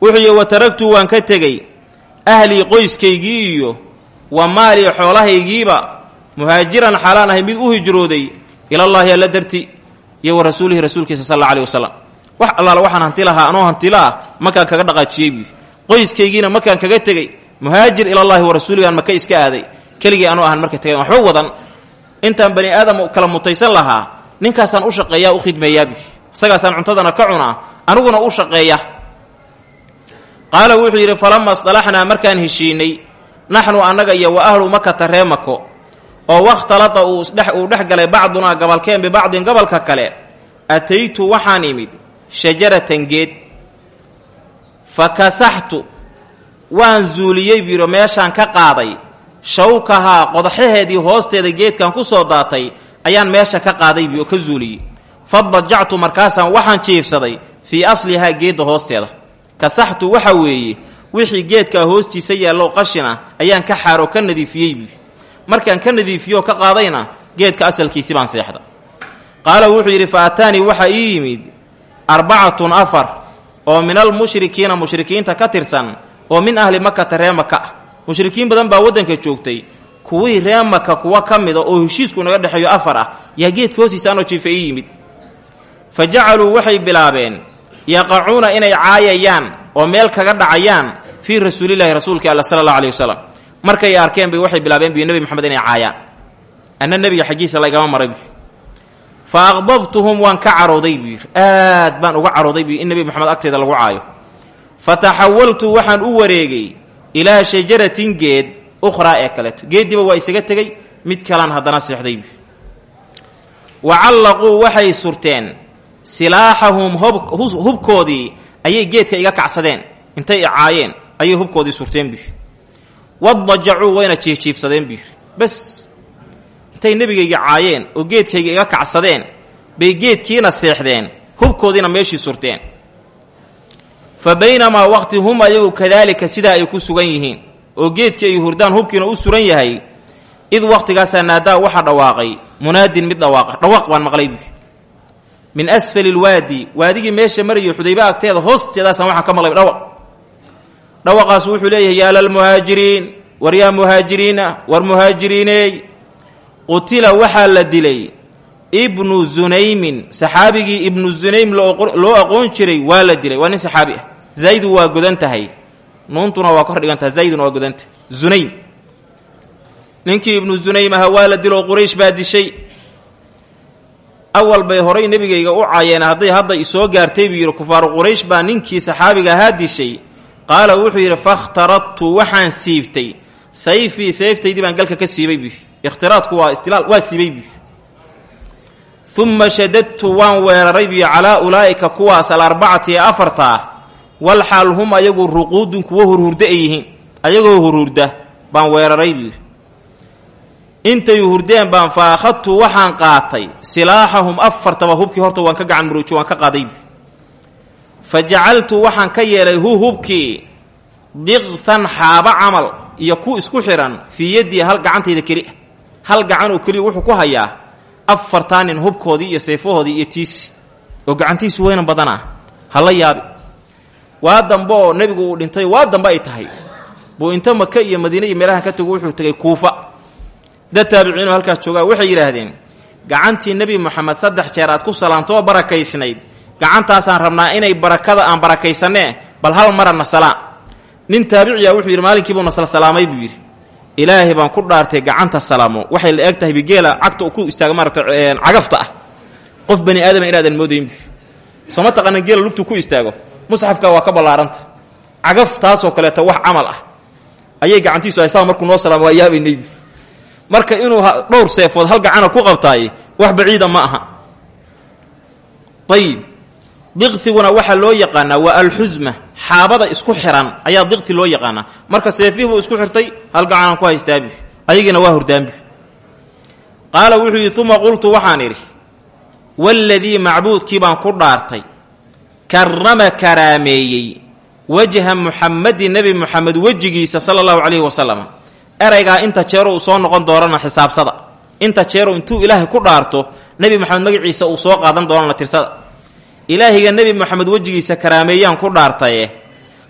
wuxuu yihi wa taragtu waan ka tegey. Ahlii qoyskaygii iyo wa maalii xoolahaygiiba muhaajiran xaalaan ahay mid u hijrooday ilallaahi alla darti iyo wa rasuulihi rasuulkiisa sal alla alih wax allaala waxaan hanti lahaa anoo hantila ah makaan kaga dhaqaajiyey qoyskaygiina makaan kaga tegey muhaajir ilallaahi wa rasuuligaan maka iska aaday. Keligii anuu ahan marka tegan waxba wadan. Intaan bani aadam kala mutaysan lahaa ninkaasaan u shaqeeyaa u khidmeeyaabi isagaasaan cuntadana ka cunaa aniguna u shaqeeya qaala wuxuu yidhi falama isdalaxnaa markaan heshiinay naxnu annaga iyo wa ahlu makata ree mako oo wakhtalada uu dhex galay bacdunaa gabalkeen bibacdin gobolka kale ataytu waxaan imid shajaratan geed fa kasaxtu waan zuuliyey biro meeshaan ka qaaday. Shawkahaa qodaxaheedii hoosteeda geedkan ku soo daatay ayaan meesha ka qaaday bi oo ka zuuliyey. Fadajactu markaasaan waxaan jiifsaday fii aslihaa geedda hoosteeda. Kasaxtu waxa weeye wixii geedkaa hoostiisa yaallow qashina ayaan ka xaaroo ka nadiifiyey markaan ka nadiifiyoo ka qaadayna geedka asalkiisi baan seexda. Qaala wuxuu yidhi fa ataanii waxaa ii yimid arbacatun afar oo min almushrikiina mushrikiinta ka tirsan oo min ahli makata ree ah mushrikiin badan baa waddanka joogtay. Kuwii ree maka kuwa ka mida oo heshiisku naga dhexeeyo afar ah yaa geedka hoostiisa anoo jiifa ii yimid. Fa jacaluu waxay bilaabeen yaqacuuna inay caayayaan oo meel kaga dhacayaan fii rasuulilaahi rasuulka alla sala allahu aleyhi wasalam markay arkeen bay waxay bilaabeen bi nebi maxamed inay caayaan. Anna nebiga xaggiisa laygama maray fa aqdabtuhum waan ka carooday buu yidhi aad baan uga carooday buu in nebi maxamed agteeda lagu caayo fa taxawaltu waxaan u wareegay ilaa shajaratin geed ukhraa ee kaleeto geeddiiba waa isaga tegey mid kalaan haddana seexday buu wa callaquu waxay surteen silaaxahum hubkoodii ayay geedka iga kacsadeen intay icaayeen ayay hubkoodii surteen buu wadajacuu wayna jiifjiifsadeen buu yidhi bas intay nebigayga caayeen oo geedkayga iga kacsadeen bay geedkiina seexdeen hubkoodiina meeshii surteen. Fa baynamaa waqti hum ayagu kadaalika sidaa ay ku sugan yihiin oo geedkii ay hurdaan hubkiina u suran yahay id waqtigaasaa naadaa waxaa dhawaaqay munaadin mid dhawaaqa dhawaaq baan maqlay min asfali lwaadi waadigii meesha marayo xudayba agteeda hoosteedaasaan waxaan ka maqlay dhawaq dhawaqaas wuxuu leeyahay yaa lalmuhaajiriin war yaa muhaajiriina war muhaajiriineey qutila waxaa la dilay ibnu zunaymin saxaabigii ibnu zunaym loo aqoon jiray waa la dilay waa nin saxaabi ah. Zaydu waa godan tahay. Nuuntuna waa kor dhigan tahay zayduna waa godan tahay. Zunaym. Ninkii ibnu zunaym ahaa waa la diloo quraysh baa dishay. Awal bay horay nebigayga u caayeen hadday hadda isoo gaartay buu yidhi kufaaru quraysh baa ninkii saxaabiga ahaa dishay. Qaala wuxuu yidhi fakhtaradtu waxaan siibtay. Sayfii sayftaydii baan galka ka siibay buu ikhtiraadku waa istilaal waa siibay buu uma shadadtu waan weeraray biyo calaa ulaa'ika kuwaas alarbacati ee afarta ah walxaal hum ayagu ruquudun kuwo hurhurda ay yihiin ayagoo hurhurda baan weeraray buu intay hurdeen baan fa akhadtu waxaan qaatay silaaxahum afartaba hubkii horta waan ka gacan muruujo waan ka qaaday buu fa jacaltu waxaan ka yeelay hu hubkii diqhan xaaba camal iyo ku isku xihan fii yaddii hal gacantayda keli ah hal gacan oo keliya wuxuu ku hayaa afartaa nin hubkoodii iyo sayfahoodii iyo tiisi. Oo gacantiisu weynan badan ah. Hala yaabi. Waa dambe oo nebigu uu dhintay waa dambe ay tahay. Buu inta maka iyo madiine iyo meelahan ka tago wuxuu tegay kuufa. Dad taabiciinoo halkaas joogaa waxay yidhaahdeen gacantii nebi moxamed saddex jeer aad ku salaamtoo barakaysnayd. Gacantaasaan rabnaa inay barakada aan barakaysanee bal hal mara nasalaa nin taabiciya wuxuu yidhi maalinkiibuu nasla salaamay buu yidhi ilaahay baan ku dhaartay gacanta salaamo waxay la eg tahay bigeela cagta ku istaaga maarata cagafta ah. Qof bani aadama inaadan moodayn bu sooma taqaana geela lugtuu ku istaago? Musxafka waa ka ballaaranta. Cagaf taasoo kaleeto wax camal ah. Ayay gacantiisu haysaa markuu noo salaamo waa yaabaynay bu marka inuu dhowr seefood hal gacana ku qabtaay wax baciida ma aha. Ayib diqhiguna waxaa loo yaqaanaa waa alxusma xaabada isku xiran ayaa diqhi loo yaqaanaa marka seefihii buu isku xirtay hal gacanaan ku haystaabi. Ayagiina waa hurdaanbi. Qaala wuxuu yidhi uma qultu waxaan idhi waladii macbuudkii baan ku dhaartay karama karaameeyey wajha muxamadi nebi muxamed wejigiisa sala allahu calayhi wasalam eraygaa inta jeero uu soo noqon doonana xisaabsada. Inta jeero intuu ilaahay ku dhaarto nebi moxamed magaciisa uu soo qaadan doonana tirsada ilaahiga nebi moxamed wejigiisa karaameeyaan ku dhaartaye.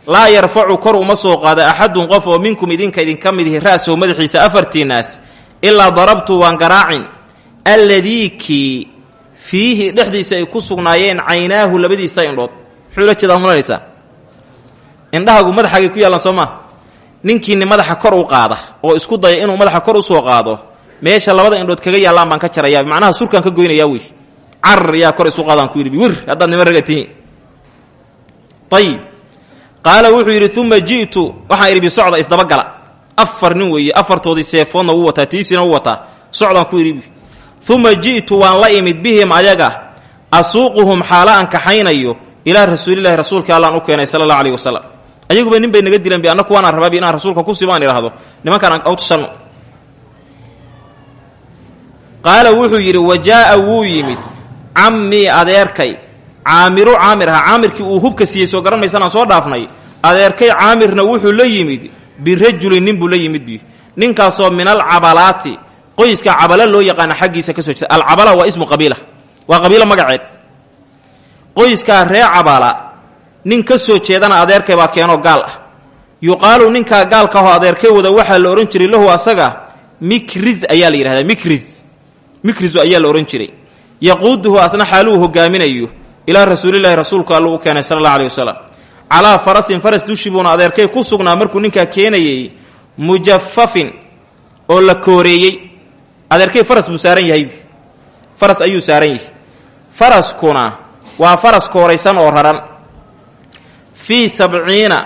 Laa yarfacu kor uma soo qaado axadun qof oo minkum idinka idinka mid ihi ra-sow madaxiisa afartiinaas ilaa darabtu waan garaacin. Alladii kii fiihi dhexdiisa ay ku sugnaayeen caynaahu labadiisa indhood. Muxuu la jeedaa mulanaysaa indhahagu madaxaagay ku yaallaan soo maa madaxa kor u qaada oo isku daya inuu madaxa kor u soo qaado meesha labada indhood kaga yaallaan baan ka jarayaa. Macnaha surkaan ka goynayaa wey carar yaa kor isu qaadaan ku yidhi wir haddaad nima raga tihiin ayib qaala wuxuu yidhi uma ji'tu. Waxaan idhi bisocda isdabagala. Afar nin weeye afartoodii seefoodna wuu wataa tiisina wuu wataa. Socdaan ku yidhi uma ji'tu waan la imid bihim ayaga asuuquhum xaala aan kaxaynayo ilaa rasuulilahi rasuulka allaan u keenay sala allahu aleyhi wasalam ayaguba nin naga dileen bi annaku waanaan rabaabi inaan rasuulka ku sibaan idhaahdo nimankaan awtashanno qaala wuxuu yidhi wa jaa'a yimid cammii adeerkay caamiru caamir ahaa caamirkii uu hubka siiyey soo garan maysanaan soo dhaafnay. Adeerkay caamirna wuxuu la yimid. Birajulin nin buu la yimid bi ninkaasoo min alcabalaati. Qoyska cabala loo yaqaana xaggiisa ka soo jeeda alcabala waa ismu qabiila. Waa qabiilo magaceed. Qoyskaa ree cabala nin ka soo jeedana adeerkay baa keenoo gaal ah. Yuqaalu ninkaa gaalka ahoo adeerkay wada waxaa la odhan jiray lahu asaga mikriz ayaa la yidhahdaa mikriz. Mikrizu ayaa la odhan jiray yaquuduhu asna xaaluu hogaaminayo ilaa rasuulilaahi rasuulku alluu u keenay sala allah aleyhi wasalam calaa farasin faras dushi buuna adeerkay ku sugnaa markuu ninkaa keenayey mujafafin oo la kooreeyey. Adeerkay faras buu saaran yahay. Faras ayuu saaran yahay. Faraskuna waa faras kooraysan oo raran. Fii sabciina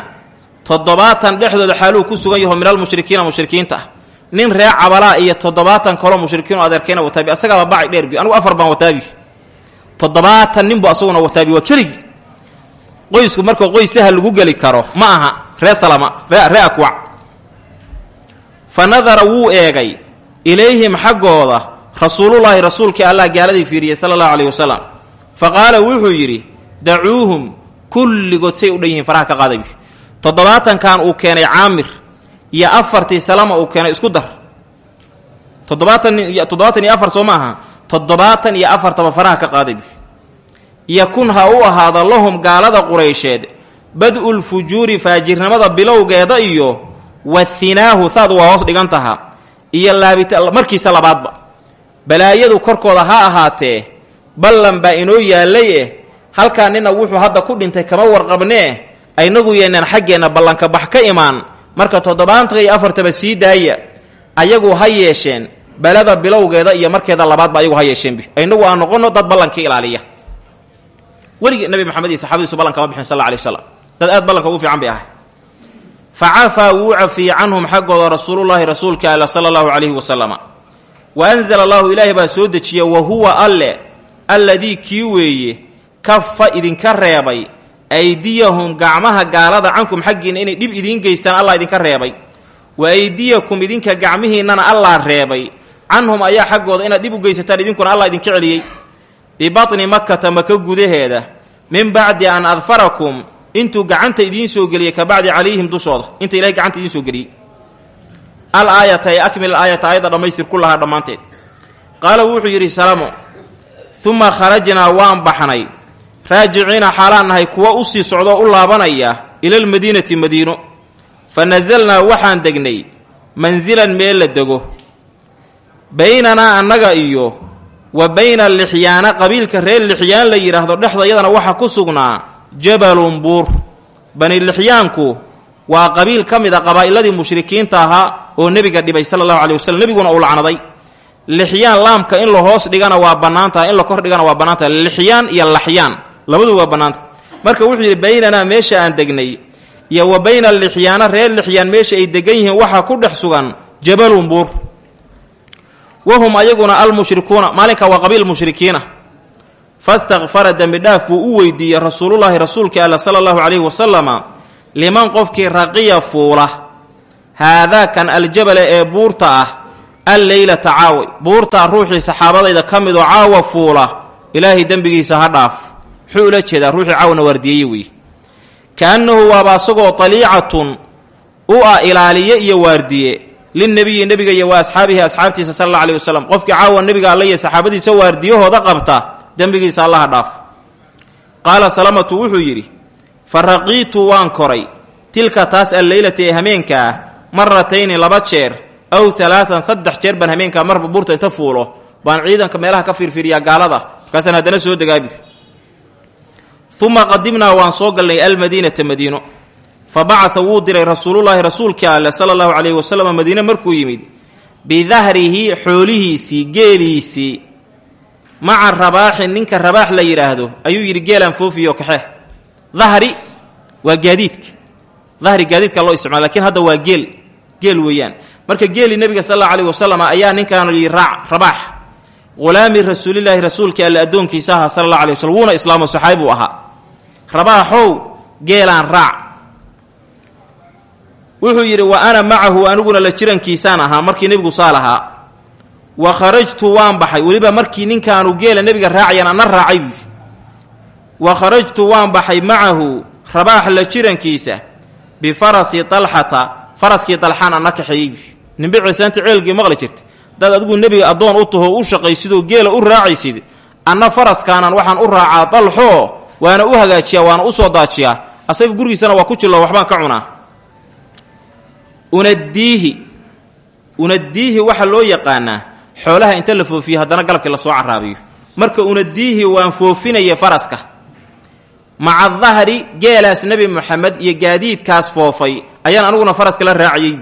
toddobaatan dhexdooda xaaluu ku sugan yaho min almushrikiina mushrikiinta. ah nin ree cabalaa iyo toddobaatan kaloo mushrikiin oo adeerkayna wataabi asagaaba baci dheerbi anigu afar baan wataabi toddobaatan ninbu asaguna wataabi waa qoysku marka qoys lagu geli karo ma aha ree salama ree akwac. Fa nadara wuu eegay ilayhim xaggooda rasuulullaahi rasuulkii allah gaaladii fiiriyey sala allahu aleyhi wasalam fa qaala wuxuu yidhi dacuuhum kulligood say u dhan yihiin faraha ka qaadabi toddobaatankan uu keenay caamir iyo afartii salama uu keenay isku dar. Toddobaatan iyo afar soo ma aha. Toddobaatan iyo afartaba faraha ka qaadabi yakun ha u ahaada lahum gaalada quraysheed bad-ul fujuuri faajirnimada bilowgeeda iyo wathinaahu saad waa hoos dhigan taha. Iyo laabita markiisa labaadba. Balaayadu korkooda ha ahaatee ballan baa inoo yaallay eh halkaa nina wuxuu hadda ku dhintay kama warqabnee aynagu yeynaan xaggeenna ballanka bax ka imaan marka toddobaatan iyo afartaba sii daaya ayagu ha yeesheen balada bilowgeeda iyo markeeda labaadba ayagu ha yeesheenbi inagu aan noqono dad ballankii ilaaliya. Weligii nabi maxamed iyo saxaabadiisu ballanka ma bixin sal alay waslam dad aad ballanka ugu fiican bay ahay. Fa cafaa wuu cafiyey canhum xaggooda rasuulullaahi rasuulka alla sala allahu calayhi wasalama wa anzala allahu ilaahay baa soo dejiya wa huwa alle alladii kii weeye kafa idinka reebay aydiyahum gacmaha gaalada cankum xaggiinna inay dhib idiin geystaan allah idinka reebay. Wa aydiyakum idinka gacmihiinnana allah reebay. Canhum ayaa xaggooda inaad dhib u geysataan idinkuna allah idinka celiyey bibatni makkata maka gudaheeda min bacdi an adfarakum intuu gacanta idiin soo geliyey ka bacdi calayhim dushooda. Inta ilahay gacanta idiin soo geliyey al aayata ee akmil aayata aayadda dhammaystir ku lahaa dhammaanteed. Qaala wuxuu yidhi salamo uma kharajnaa waan baxnay raajiciina xaalaan nahay kuwa u sii socdoo u laabanaya ilalmadiinati madiino. Fa nasalnaa waxaan degnay mansilan meel la dego. Baynanaa annaga iyo wa bayna lixyaana qabiilka reer lixyaan la yidhaahdo dhexdayadana waxaa ku sugnaa jabalun buur. Bani lixyaanku waa qabiil ka mid a qabaa'iladii mushrikiinta ahaa oo nebiga dhibay sala allahu aley waslem nebiguna uu lacnaday. Lixyaan laamka in la hoos dhigana waa bannaan tahay in la kor dhigana waa bannaan tahay lixyaan iyo laxyaan labadu waa bannaanta marka wuxuu yidhi baynanaa meesha aan degnay iyo wa bayna lixyaana reer lixyaan meesha ay degan yihiin waxaa ku dhex sugan jabalun buur. Wahum ayaguna almushrikuuna. Maalinka waa qabiil mushrikiina. Fastakfara dembi dhaaf buu u weydiiyey rasuulullaahi rasuulka alla sala allahu calayhi wasalama liman qofkii raqiya fuula haadaakan aljabale ee buurta ah alleylata caawi. Buurtaa ruuxii saxaabadayda ka midoo caawa fuula ilaahay dembigiisa ha dhaaf muxuu ula jeedaa ruuxii caawna waardiyeeye weeye ka-annahu waaba asagoo daliicatun u ah ilaaliye iyo waardiye linnebiyi nebiga iyo wa asxaabihi asxaabtiisa sala alla aleyh wasalam qofkii caawa nebiga alla iyo saxaabadiisa waardiyahooda qabta dembigiisa allaha dhaaf. Qaala salamatu wuxuu yidhi fa raqiitu waan koray. Tilka taas alleylata ee hameenka ah maratayni laba jeer aw alaaan saddex jeer baan hameenkaa marba buurta inta fuulo. Baan ciidanka meelaha ka fiirfiiriyaa gaalada markaasaan haddana soo degaabi uma qadimnaa waan soo galnay almadiinata madiino. Fa bacaa wuu diray rasuulullaahi rasuulkii alle sala allahu calayhi wasalam markuu yimid bidahrihi xoolihiisii geeliisii maca rabaaxin ninka rabaax la yidhaahdo ayuu yidhi geelaan foofiyo kaxe. Dahri waa gaadiidka. Dahri gaadiidka loo isticmala lakiin hadda waa geel geel weeyaan. Marka geeli nebiga sal allau aleyh wasalam ayaa ninkaanu yidhi raac rabaax. Ghulaami rasuulilaahi rasuulkii alle addoonkiisa ahaa sala allah alay waslm wuuna rabaaxow geelaan raac. Wuxuu yidhi wa ana macahu aniguna la jirankiisaan ahaa markii nebigu saa lahaa wa kharajtu waan baxay. Weliba markii ninkaanu geela nebiga raacayan ana raacay buu wa kharajtu waan baxay macahu rabaax la jirankiisa bifarasi talxata faraskii dalxaan ana kaxeeyey buu nimbe ciisaanta ceelgii maqli jirta dad adigu nebiga addoon u taho u shaqaysidoo geela u raacaysid anna faraskaanan waxaan u raacaa dalxoo waana u hagaajiyaa waana u soo daajiyaa. Asaga gurigiisana waa ku jillo waxbaan ka cunaa. Unadiihi unadiihi waxaa loo yaqaanaa xoolaha inta la foofiyo haddana galabkii la soo caraabiyo. Marka unadiihi waan foofinaya faraska. Maca dahri geelaas nebi moxamed iyo gaadiidkaas foofay ayaan aniguna faraska la raacayay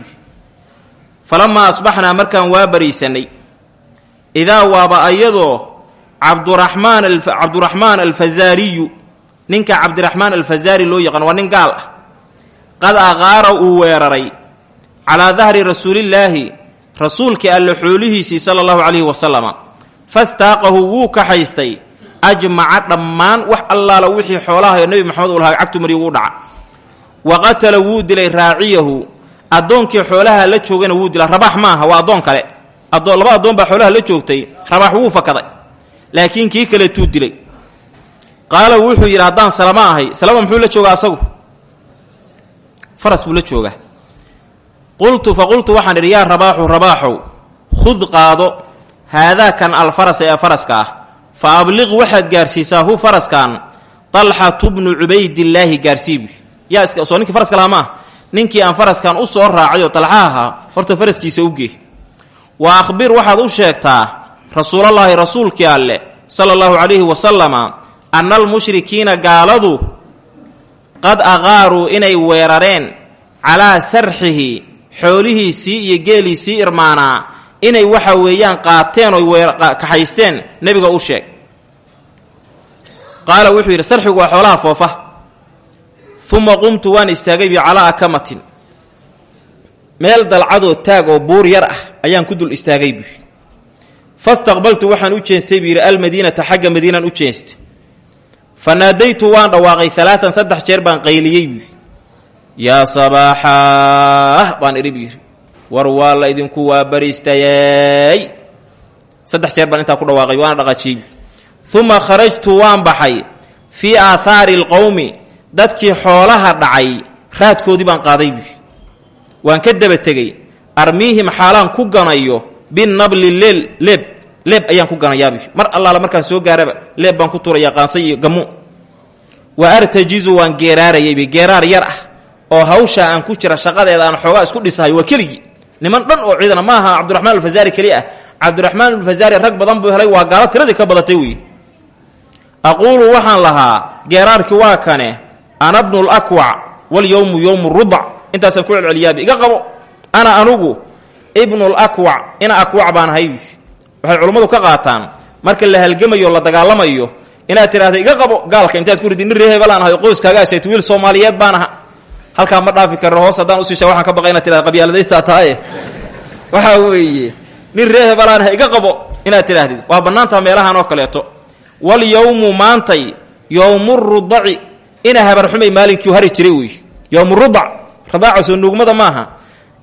falamaa asbaxnaa markaan waa bariisanay idaa waaba ayadoo cabduraxmaan cabduraxmaan alfazaariyu ninka cabdiraxmaan alfazaari loo yaqaan waa nin gaal ah. Qad aqaara uu weeraray calaa dahri rasuulillaahi rasuulkii alle xoolihiisii sala allahu calayhi wasalama fastaaqahu wuu kaxaystay ajmaca dhammaan wax allaala wixii xoolaha nebi maxamed uu lahaa cagtu mariy ugu dhaca. Wa qatala wuu dilay raaciyahu. Addoonkii xoolaha la joogana wuu dilay rabax maaha waa addoon kale. Laba addoon baa xoolaha la joogtay. Rabax wuu fakaday. Laakiin kii kale tuu dilay qaala wuxuu yidhi haddaan salama ahay salama muxuu la joogaa asagu? Faras buu joogaa. Qultu fa qultu waxaan idhi yaa rabaaxu rabaaxow khud qaado haadaa kan alfaras ee faraska ah. Fa abliq waxaad gaarsiisaa hu faraskan dalxatu bnu cubaydillaahi gaarsiibi yaa soo ninkii faraska lahaa ma aan faraskan u soo dalxa ahaa horta faraskiisa u gee wa akhbir waxaad u sheegtaa rasuulallaahi rasuulkii alleh sala allahu calayhi wasalama anna almushrikiina gaaladu qad aqaaruu inay weerareen calaa sarxihi xoolihiisii iyo geeliisii irmaanaa inay waxa weeyaan qaateen oy kaxaysteen nebiga u sheeg. Qaala wuxuu yidhi sarxigu waa xoolaha foofa. Uma qumtu waan istaagay bi calaa akamatin. Meel dalcadoo taag oo buur yar ah ayaan ku dul istaagay bu fastaqbaltu waxaan u jeestay buu yidhi almadiinata xagga madiinaan u jeestay fa naadaytu waan dhawaaqay alaaan saddex jeer baan qayliyey buu yaa sabaaxaah baan idhi buu yidhi war waa la idinku waabariistayey saddex jeer baan intaa ku dhawaaqay waana dhaqaajiyey uma kharajtu waan baxay fii aathaari alqowmi dadkii xoolaha dhacay raadkoodii baan qaaday buu waan ka daba tegey armiihim xaalaan ku ganayo binabli leel leeb leeb ayaan ku ganayaabuu mar allaala markaan soo gaaraba leeb baan ku tuurayaa qaansay iyo gamu. Wa artajizu waan geeraarayayb geeraar yar ah oo hawshaa aan ku jira shaqadeeda aan xoogaa isku dhisahay waa niman dhan oo ciidana ma aha cabdiraxmaan alfazaari keli ah. Cabdiraxmaan alfazaari rag badan buu helay waa gaalo tiradii ka badatay wey aquulu waxaan lahaa geeraarkii waa kane ana bnu lakwac walyowmu yowmu rubac intaasaan ku celceliyaabi. Iga qabo ana anugu ibnulakwac ina akwac baan ahay waxay culummadu ka qaataan marka la halgamayo la dagaalamayo inaad tidhahda iga qabo gaalka intaad ku ridi nin ree hebelaan ahay qoyskaaga asheet wiil soomaaliyeed baan aha halkaa ma dhaafi karro hoos haddaan usiisha waxaan ka baqay inaad tidhahda qabyaaladaysta tahaye weeye nin ree hebelaan aha iga qabo inaad tidhaahdid waa bannaantaa meelahan oo kaleeto. Walyowmu maantay yowmurudaci ina habarxumay maalinkii hari jiray wey yowmurudac radaaca soo nuugmada maaha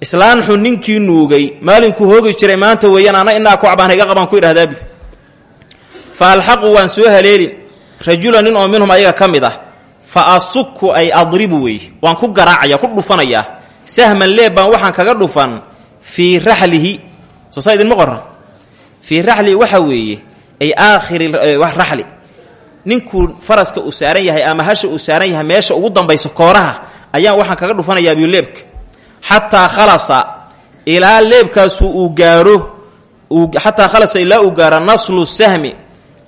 islaanxu ninkii nuugay maalinkuu hoogi jiray maanta weeyaan ana inaa ku cabaan iga qabaan ku idhahdaabi fa alxaqu waan soo haleelin rajula oo minhum ayaga ka ah fa asukku ay adribu weeye waan ku garaacaya ku dhufanayaa sahman leeb waxaan kaga dhufan fii raxlihi. Soo saa idinma qoran fii waxa weeye ay aakhiri raxli. Ninkuu faraska uu saaran yahay ama hasha uu saaran yahay meesha ugu dambaysa kooraha ayaan waxaan kaga dhufanayaa biyu leebka xataa khalasa ilaa leebkaasu uu gaaro xataa khalasa ilaa uu gaaro naslu sahmi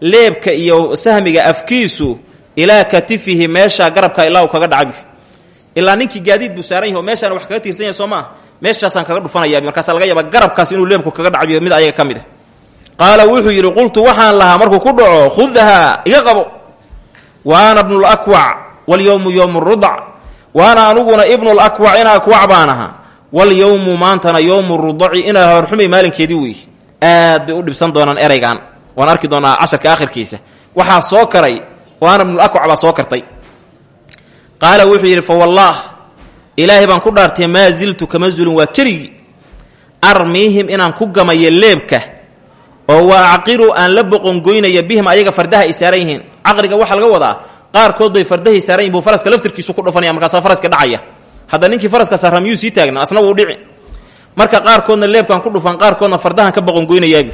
leebka iyo sahmiga afkiisu ilaa katifihi meesha garabka ilaa uu kaga dhacabi ilaa ninkii gaadiid buu saaran yahay oo meeshaana wax kaga tiirsan yahay soo maa meeshaasaan kaga dhufanayaa markaasa laga yaaba garabkaas inuu leebku kaga dhacayo mid ayaga ka mid a qaala wuxuu yidhi qultu waxaan lahaa markuu ku dhaco khudhaa iga qabo. Waana bnulakwac walyowmu yowmu rudac waana anuguna ibnulakwac ina akwac baan ahaa. Walyowmu maantana yowmu rudaci inaa horxumay maalinkeedii wey aad bay u dhibsan doonaan eraygan waan arki doonaa casharka akhirkiisa waxaa soo karay waana bnulakwac baa soo kartay. Qaala wuxuu yidhi fa wallaah ilaahay baan ku dhaartay maa ziltu kama zulin waa keligii. Armiihim inaan ku gamayo leebka oo waa acqiru aan la boqongoynaya bihim ayaga fardaha ay saaran yihiin. Caqriga waxaa laga wadaa qaarkood bay fardahay saaran yihiin buu faraska laftirkiisu ku dhufanaya markaasaa faraska dhacaya. Hadda ninkii faraska saaraa miyuu taagna asna wuu dhici. Marka qaarkoodna leebkaan ku dhufan qaarkoodna fardahan ka boqongoynayaabi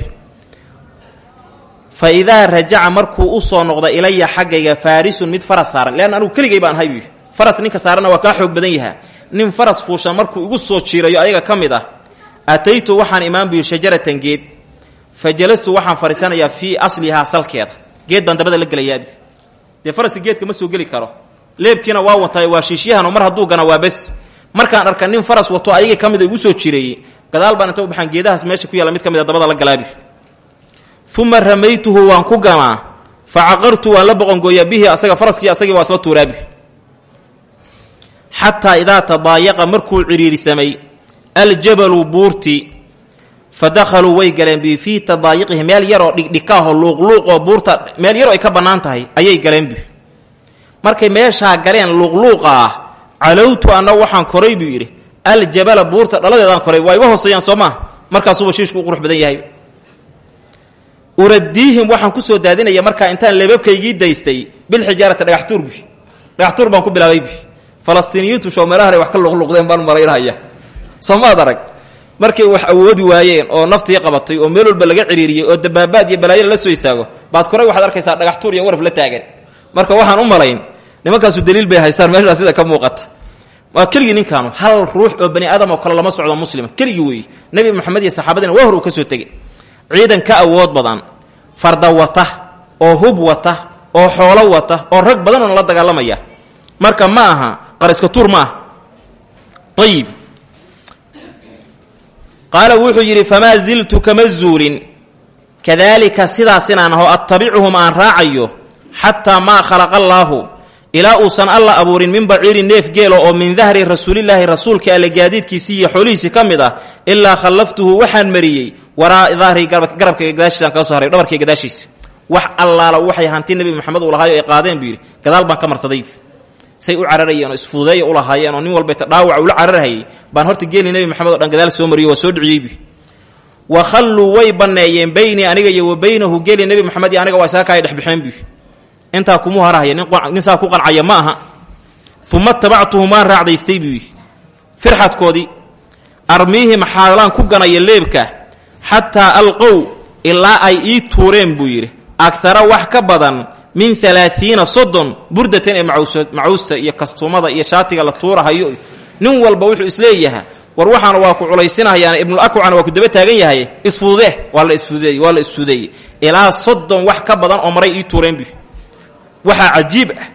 fa idaa rajaca markuu u soo noqda ilaya xaggayga faarisun mid faras saaran. Leanna anugu keligay baan ahay faras ninka saaranna waa kaa xoog badan yahaa. Nin faras fuushan markuu igu soo jiirayo ayaga ka mid ah ataytu waxaan imaan buyi shajaratan geed. Fa jalastu waxaan fadhiisanayaa fii aslihaa salkeeda. Geed baan dabada la gelayaadi dee faraska geedka ma soo geli karo. Leebkiina waa wataayo waa shiishyahanoo mar hadduu gana waa bes. Markaan arka nin faras wato ayagii ka mida igu soo jireeyey. Gadaal baan inta u geedahaas meesha ku yaalla mid ka mid dabada la galaabi uma ramaytuhu waan ku gamaa. Fa caqartu waan la boqongooyaa bihi asaga faraskii asagii waa isla tuuraabi. Xataa idaa tadaayaqa markuu cidhiirisamay aljabalu buurti fa dakhaluu way galeen bi fii tadaayiqihi meel yaroo dhigdhikaahoo luuqluuqoo buurta meel yaroo ay ka bannaan tahay ayay galeen bi. Markay meeshaa galeen luuqluuqa ah calowtu anna waxaan koray buu yidhi aljabala buurta dhaladeedaan koray waa iga hooseeyaan soo maa markaasuuba shiishku qurux badan yahay. Uradiihim waxaan ku soo daadinaya markaa intaan lebabkaygii daystay bilxijaarati dhagaxtuur bi dhagaxtuur baan ku bilaabay bi falastiiniyiintu shoomeelahana wax ka luqluqdeen baan maraynaya soo maad markay wax awoodi waayeen oo naftii qabatay oo meel walba laga ciriiriyey oo dabaabaad iyo balaayo la soo istaago baad koray waxaad arkaysaa dhagaxtuur iyo waraf la taagan. Marka waxaan u malayn nimankaasu daliil bay haystaan meeshaa sida ka muuqata. Waa keligii ninkaanu hal ruux oo bani aadam oo kale lama socdo muslima keligii weeye nebi moxamed iyo saxaabadiina waa ka soo tegey. Ciidan ka awood badan farda wata oo hub wata oo xoolo wata oo rag badanoona la dagaalamaya. Marka ma aha qariska tuur ma ayib qaala wuxuu yidhi famaa ziltu kama zuulin. Kadaalika sidaas inaan aho attabicuhum aan raacayo xataa maa khalaqa allaahu ilaa uusan alla abuurin min baciirin neef geelo oo min dahri rasuulilaahi rasuulka alle gaadiidkiisii iyo xoolihiisii ka mid ah ilaa khallaftuhu waxaan mariyey waraa dahri garabkayga gadaashiisaan kaga so haray dhabarkayga gadaashiisa. Wax allaala waxay hanti nebi moxamed uu lahaayo ay qaadeen buu yidhi gadaal baan ka marsaday say u cararayeen oo isfududeeya u lahaayeen oo nin walba dhaawaca ula cararhayay baan horta geeli nebi moxamed o dhan soo mariyo waa soo dhiciyeybu wa khalluu way banneeyeen beynii aniga iyo wa beynahu geeli nebi moxamed iyo aniga waa isaga kaay dhexbixeen bu intaa kumuu harahaya nin saa ku qancaya ma aha. Uma tabactuhum waan raacdaystay buu yidhi firxadkoodii armiihim xaalaan ku ganaya leebka xataa alqow ilaa ay ii tuureen buu yidhi. Agtara wax ka badan min alaaiina soddon burdatan ee macuusta iyo kastuumada iyo shaatiga la tuurahayo nin walba wuxuu isleeyaha war waxaana waa ku culaysinahayaan ibnulakwana waa ku daba taagan yahay. Isfudude waa la isfudeey waa la isfudeeye ilaa soddon wax ka badan oo maray ii tuureen buu waxaa cajiib ah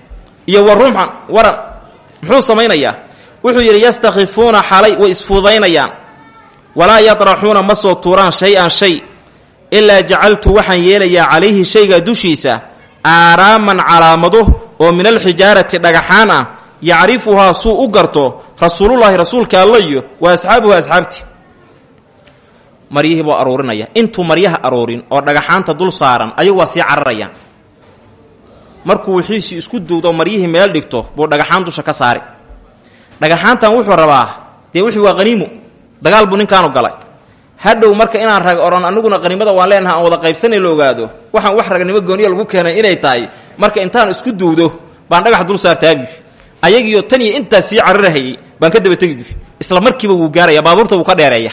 iyo wa rumxan waran muxuu samaynayaa? Wuxuu yidhi yastakhifuuna xalay way isfuudaynayaan walaa yadraxuuna ma soo tuuraan shay-an shay. Ilaa jacaltu waxaan yeelayaa calayhi shayga dushiisa aaraaman calaamado oo min alxijaarati dhagaxaan ah yacrifuhaa suu u garto rasuulullaahi rasuulka allayo wa asxaabuhu asxaabti maryihii buu aruurinaya intuu maryaha aroorin oo dhagaxaanta dul saaran ayagu waa sii cararayaan markuu wixiisii isku duwdo maryihii meel dhigto buu dhagaxaan dusha ka saari dhagaxaantan wuxuu rabaa dee wixii waa haniimo dagaal buu ninkaanu galay hadhow marka inaan rag oran aniguna qaniimada waan leenaha aan wada qaybsanay la ogaado. Waxaan wax ragnimo gooniya lagu keenay inay tahay. Marka intaan isku duwdo baan dhagax dul saartaabi ayagiiyo tan iyo intaas sii cararahayay baan ka daba tegi bi isla markiiba wuu gaaraya baabuurta wuu ka dheereeya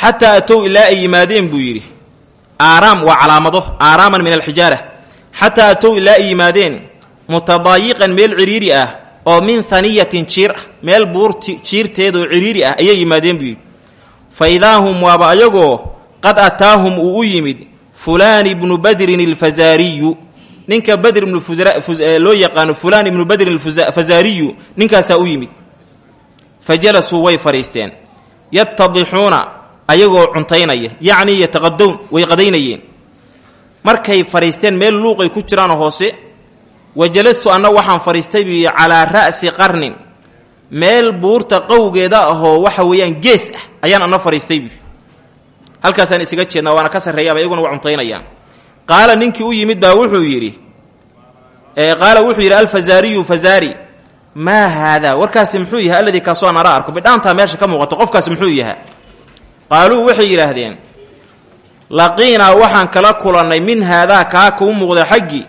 xataa atow ilaa ay yimaadeen buu yidhi aaraam waa calaamado aaraaman min alxijaara. Xataa atow ilaa ay yimaadeen mutadaayiqan meel ciriiri ah oo min haniyatin jiir ah meel buurti jiirteedoo ciriiri ah ayay yimaadeen buu yidhi. Fa idaa waaba ayagoo qad ataahum uu u yimid fulaan ibnu badrin alfazaariyu. Ninka badr ibnu loo yaqaano fulaan ibnu badrin alfazaariyu ninkaasaa u yimid. Fa jalasuu way fadhiisteen. Yatadixuuna ayagoo cuntaynaya yacnii yataqadown way qadaynayeen. Markay fadhiisteen meel luuqay ku jiraanoo hoose wa jalastu anna waxaan fadhiistay biyo calaa ra'si qarnin. Meel buurta qowgeeda ahoo waxa weeyaan gees ah ayaan anna fadhiistay biyo halkaasaan isaga jeednaa waana ka sarreeyaaba iyaguna waa cuntaynayaan qaala ninkii u yimid baa wuxuu yidhi qaala wuxuu yidhi alfazaariyu fazaari maa haadaa warkaasi muxuu yahay alladii kaasoo aan ara arko bidhaantaa meesha ka muuqato qofkaasi muxuu yahaa qaaluu waxay yidhaahdeen laqiinaa waxaan kala kulannay min haadaa kaa kuu muuqda xaggi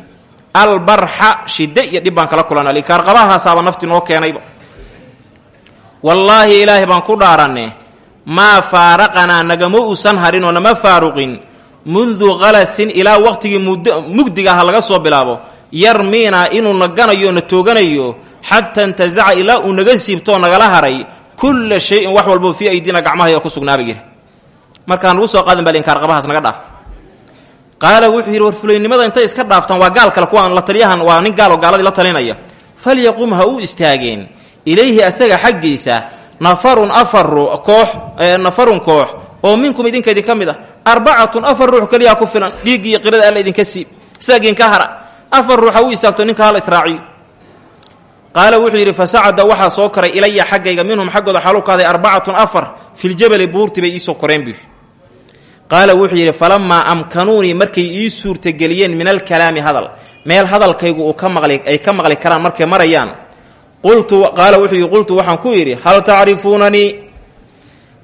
albarxa shidde iyo dhib baan kala kulannay alikaarqabahaasaaba nafti noo keenayba. Wallaahi ilaahay baan ku dhaaranne maa faaraqanaa nagama uusan harin oo nama faaruqin mundu qalasin ilaa waqtigii mugdiga aha laga soo bilaabo yarmiinaa inuu naganayo na tooganayo xataa intasaca ilaa uu naga siibtoo nagala haray kulla shayin wax walbo fii aydina gacmahaya ku sugnaaba markaan lagu soo qaadan bal inkaarqabahaas naga dhaaf qaala wuxuu yidhi war fulaynimada intay iska dhaaftaan waa gaal kale kuwaan la taliyahan waa nin gaaloo gaaladii la talinaya. Falyaqum ha u istaageen ilayhi asaga xaggiisa nafarun afar koox nafarun koox oo minkum idinka idinka mid ah. Arbacatun afar ruux keliyaa ku filan dhiiggiiyo qirada alla idinka siib isagiinka hara. Afar ruux ha u istaagto ninka hala israaciyo qaala wuxuu yidhi fasacada waxaa soo koray ilaya xaggayga minhum xaggooda xalu kaaday arbacatun afar filjabali buurti bay iisoo koreen bu qaala wuxuu yidhi falamaa amkanuunii markay ii suurtageliyeen min alkalaami hadal. Meel hadalkaygu ay ka maqli karaan markay marayaan. Qaala wuxuu yidhi qultu waxaan ku yidhi hal tacrifuunanii?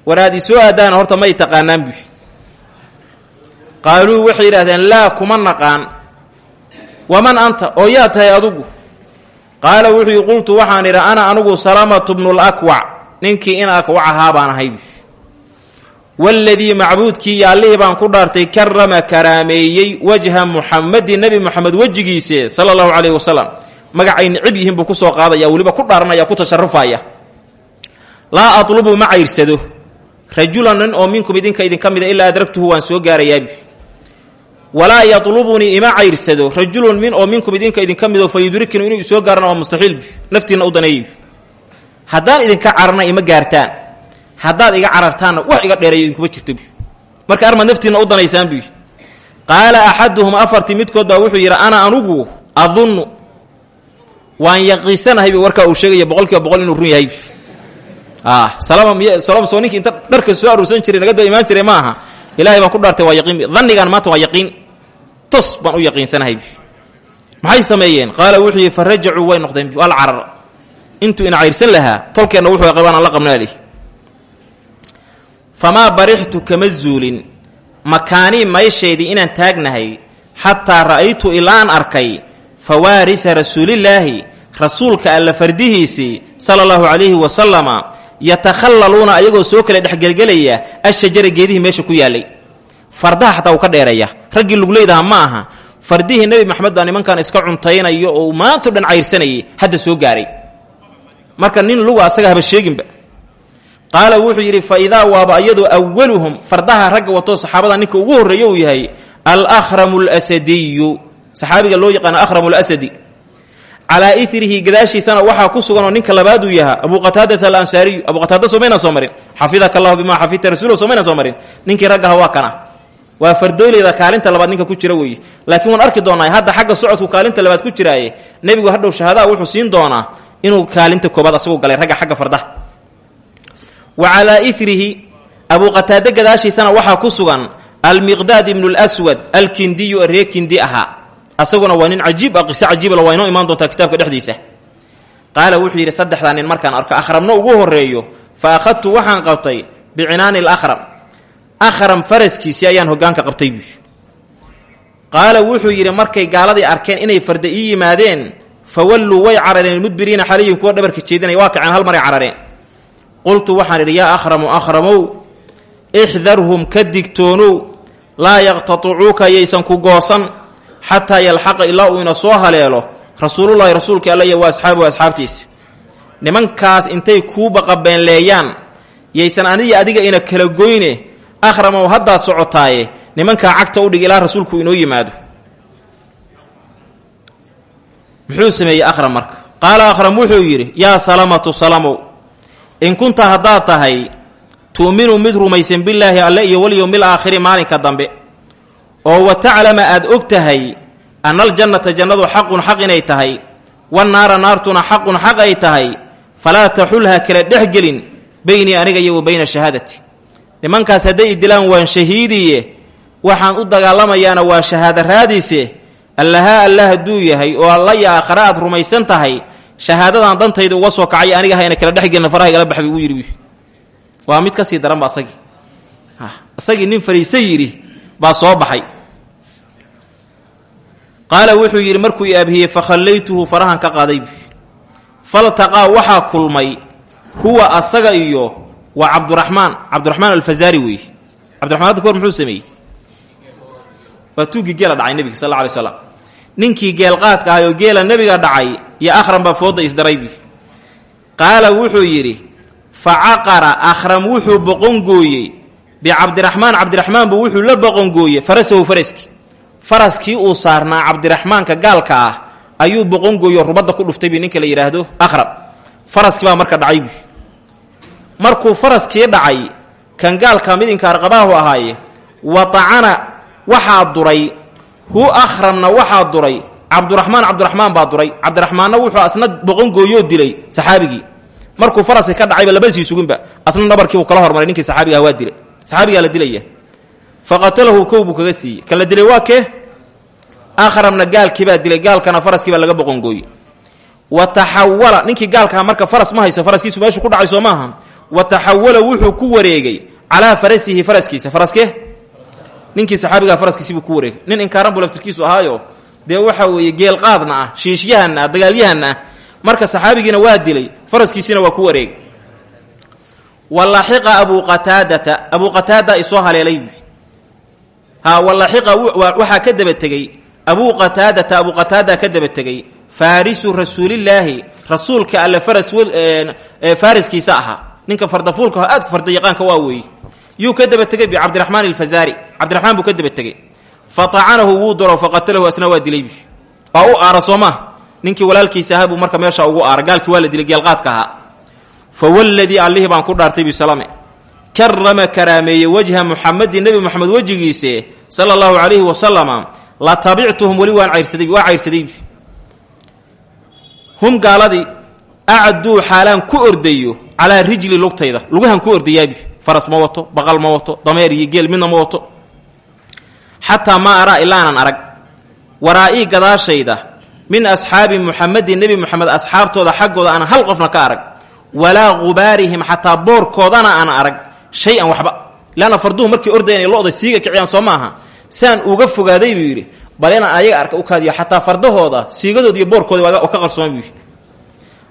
Waraad isoo aadaana horta may taqaanaan bu qaaluu waxay yidhahdeen laa kuma naqaan. Waman anta? Oo yaa tahay adugu. Qaala wuxuu yidhi qultu waxaan idhi ana anugu salamatu bnulakwac ninkii in akwac ahaa baan ahay waladii macbuudkii iyo allihii baan ku dhaartay karama karaameeyey wajha muxamedin nebi moxamed wejigiise sala allahu calayhi wasalam magacay nicib yihiin buu ku soo qaadaya weliba ku dhaaranaya ku tasharufaya laa atlubu ma cayrsado rajulan nin oo minkum idinka idinka mida ilaa adragtuhu waan soo gaarayaabi walaa yatlubunii ima cayrsado rajulun min oo minkum idinka idinka mido fa yudrikinu inuu isoo gaarana waa mustaxiilbi naftiinna haddaad iga carartaanna wax iga dheereeyo idinkuma jirto bu marka armaad naftiinna u danaysaan buy qaala axaduhum afartii midkood baa wuxuu yidhi ana anugu adunnu. Waan yaqiisanahay warkaa uu sheegaya boqol kiiba boqol inuu run yahay salama miy salama soo ninkii inta dharka soo aruursan jiray naga daba imaan jiray ma aha ilahay baan ku dhaartay waa yaqiin. Dhannigan maanta waa yaqiin. Tos baan u yaqiinsanahay maxay sameeyeen? Qaala wuxuu yidhi fa rajacuu way noqdeen al carar. Intuu ina cayrsan lahaa tolkeenna wuxuu qabaan aan la qabnaali famaa barixtu kama zuulin makaanii mayshaydii inaan taagnahay xataa ra'aytu ilaan arkay fawaarisa rasuulillaahi rasuulka alla fardihiisii sala allahu calayhi wasalama yatakhallaluuna ayagoo soo kala dhexgelgelaya ashajara geedihii meesha ku yaallay fardaha xataa uu ka dheereeya raggii luglaydaha ma aha fardihii nebi maxamed baa nimankan iska cuntaynayo oo uu maanto dhan cayrsanayay hadda soo gaaray marka nin luga asaga haba sheeginba qaala wuxuu yidhi fa idaa waaba iyadoo awaluhum fardaha ragga wato saxaabada ninka ugu horreeyo uu yahay alahramu lasadiyu saxaabiga loo yaqaano ahramu lasadi calaa irihi gadaashiisana waxaa ku sugan oo ninka labaad uu yahaa abu qataadata alansaariyu. Abu qataada somayna soo marin. Xafidaka allahu bimaa xafidta rasuul somayna soo marin. Ninkii raggaha waa kana. Kaalinta labaad ninka ku jira weeye laakiin waan arki doonaa hadda xagga socodku kaalinta labaad ku jiraaye nebigu hadhow shahadaa wuxuu siin doonaa inuu kaalinta koobaad asagu galay ragga xagga fardaha wa calaa abu qataade gadaashiisana waxaa ku sugan almiqdaad ibnu lswad alkindiyu ree kindi ahaa asaguna waa nin cajiib ah qiso cajiibla waa inoo imaan doontaa kitaabka dhexdiisa. Qaala wuxuu yidhi saddexdaa nin markaan arko akhramna ugu horreeyo. Fa akhadtu waxaan qabtay bicinaani alahram akhram faraskiisii ayaan hogaanka qabtay buy qaala wuxuu yidhi markay gaaladii arkeen inay farda ii yimaadeen fawalluu way carareen mudbiriina xaliyin kuwa dhabarka jeedinaya waa kaceen hal maray carareen qultu waxaan idhi yaa akhramu akhramow ixdarhum ka digtoonow laa yaqtaticuuka yaysan ku goosan xataa yalxaqa ilaa uu ina soo haleelo rasuulullaahi rasuulka alla iyo wa asxaabuhu asxaabtiisa nimankaas intay kuu baqabeenleeyaan yaysan aniga adiga ina kala goyne akhramow haddaad socotaaye nimankaa cagta u dhig ilaa rasuulku inoo yimaado. Muxuu sameeyey akhram marka. Qaala akhram wuxuu yidhi yaa salamatu salamow in kunta haddaad tahay tu'minu mid rumaysan billaahi alle iyo walyowmil aakhiri maalinka dambe. Oo wa taclama aad og tahay anna aljannata jannadu xaqun xaq inay tahay wannaara naartuna xaqun xaq ay tahay falaa taxulha kala dhexgelin beynii aniga iyo wa bayna shahaadati. Nimankaas hadday idilaan waan shahiidiye waxaan u dagaalamayaana waa shahaada raadiise allahaa alla hadduu yahay oo alla iyo aakhare aad rumaysan tahay shahaadadan dantayda uga soo kacay aniga hayna kala dhexgelin faraha igala bax buu yidhi waa mid ka sii daranba asagii. Isagii nin fariise yidhi baa soo baxay. Qaala wuxuu yidhi markuu i fakhallaytuhu farahan ka qaaday faltaqaa waxaa kulmay huwa asaga iyo waa cabduraxmaan cabdiraxmaan alfazaari weeye cabdiraxmaan hadda kahor muxuu sameeyey? Waa tuuggii geela dhacay nebiga sal alla alay ninkii geelqaadka ahay oo geela nebiga dhacay iyo akhram baa fooda isdaray bi qaala wuxuu yidhi fa caqara akhram wuxuu boqongooyey bicabdiraxmaan cabdiraxmaan buu wuxuu la boqongooyey farasahu faraskii faraskii uu saarnaa cabdiraxmaanka gaalka ah ayuu boqongooyo rubadda ku dhuftay bi ninka la yidhaahdo akhram. Faraskii baa marka dhacay bi markuu faraskii dhacay kan gaalka mid inkaarqabaahu ahaaye watacana waxaa duray hu akhramna waxaa duray? Cabduraxmaan cabdiraxmaan baa duray. Cabdiraxmaanna wuxuu asna boqongooyoo dilay saxaabigii. Markuu faraski ka dhacayba labasii suginba asna nabarkiibuu kala hormaray ninkii saxaabiga waa dilay. Saxaabigaa la dilaya fa qatalahu kaga siiyey. Kan la dilay waa kee? Akhramna gaalkiibaa dilay. Gaalkana faraskiibaa laga boqongooyey wa taxawala ninkii gaalkaha marka faras ma hayso faraskiisu meeshu ku dhacay soo wa taxawala wuxuu ku wareegay calaa farasihi faraskiisa. Faraske ninkii saxaabigaa faraskiisibuu ku wareegay. Nin inkaaran buu laftirkiisu ahaayo. Dee waxa weeye geelqaadna ah shiishyahanna ah dagaalyahanna ah. Marka saxaabigiina waa dilay faraskiisina waa ku wareegay. Wa laxiqa abuu qataadata abuu qataada isoo haleelay ha wa laxiqa waxaa ka daba tegey abuu qataadata abuu qataada ka daba tegey faarisu rasuulillaahi rasuulka alle faras faariskiisa ahaa. Ninka fardafuulka aad farda yaqaanka waa weeye yuu ka daba tegey bicabdiraxmaan alfazaari. Cabdiraxmaan buu ka daba tegey fa tacanahu wuu daro faqatalahu asna waa dilay waa u aara soo maa ninkii walaalkiisa ahaa buu marka meesha ugu aara. Gaalkii dilay geelqaadka ahaa. Fa waladii allihii baan ku dhaartay bisalame karama karaameeye wajha muxamedin nebi moxamed wejigiise sala allahu calayhi wasalama la tabictuhum weli waan cayrsaday waa cayrsaday hum gaaladii acduu xaalaan ku ordayo calaa rijli lugtayda. Lugahan ku ordayaabi faras ma wato baqal ma wato dameer iyo geel midna ma wato. Xataa maa araa ilaanan arag. Waraa-ii gadaashayda min asxaabi muxamedin nebi moxamed asxaabtooda xaggooda aan hal qofna ka arag. Walaa gubaarihim xataa boorkoodana aan arag shay-an waxba. Leanna farduhu markay ordayan ay siiga kiciyaan soo maaha. Saan uga fogaaday buu yidhi bal inaan ayaga arka u kaadiyo xataa fardahooda siigadooda iyo boorkooda ka qarsooma buu yidhi.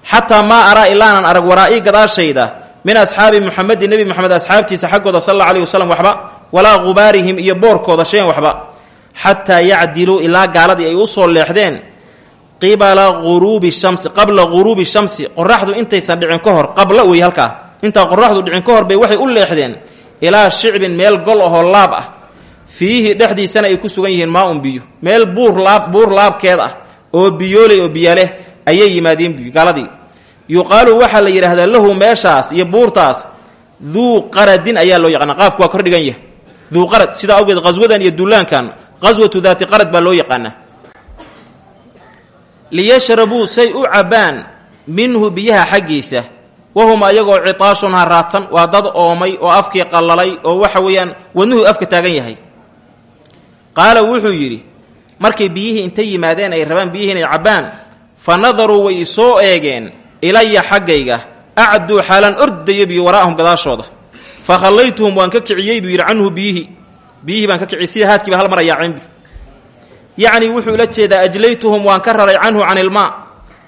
Xataa maa araa ilaanan arag waraa-ii gadaashayda min asxaabi muxamedin nebi moxamed asxaabtiisa xaggooda sal alla alayh wasalam waxba walaa gubaarihim iyo boorkooda shayan waxba xataa yacdiluu ilaa gaaladii ay u soo leexdeen qibala guruubi shamsi qabla guruubi shamsi qoraxdu intaysan dhicin ka hor qabla wey halkaa intaan qoraxdu dhicin ka hor bay waxay u leexdeen ilaa shicbin meel gol ahoo laab ah fiihi dhexdiisana ay ku sugan yihiin maa-un biyo meel buur laab buur laabkeed ah oo biyooley oo biyaleh ayay yimaadeen gaaladii yuqaalu waxaa la yidhaahdaa lahu meeshaas iyo buurtaas duu qaradin ayaa loo yaqaana qaafku waa kordhigan yahay. Duu qarad sidaa awgeed qaswadan iyo dullaankan qaswatu daati qarad baa loo yaqaanaa. Liyashrabuu say u cabbaan minhu biyaha xaggiisa wahum ayagoo citaashun ha raadsan waa dad oomay oo afkii qallalay oo waxa weeyaan wadnuhu afka taagan yahay. Qaala wuxuu yidhi markay biyihii intay yimaadeen ay rabaan biyihii inay cabbaan fa nadaruu way isoo eegeen ilaya xaggayga acduu xaalaan ordayo biyo waraa'ahum gadaashooda. Fa khallaytuhum waan ka kiciyey buu yidhi canhu biyihii biyihii baan ka hal mar ayaaceenbi yacnii wuxuu la jeedaa ajlaytuhum waan ka raray canhu can ilmaa.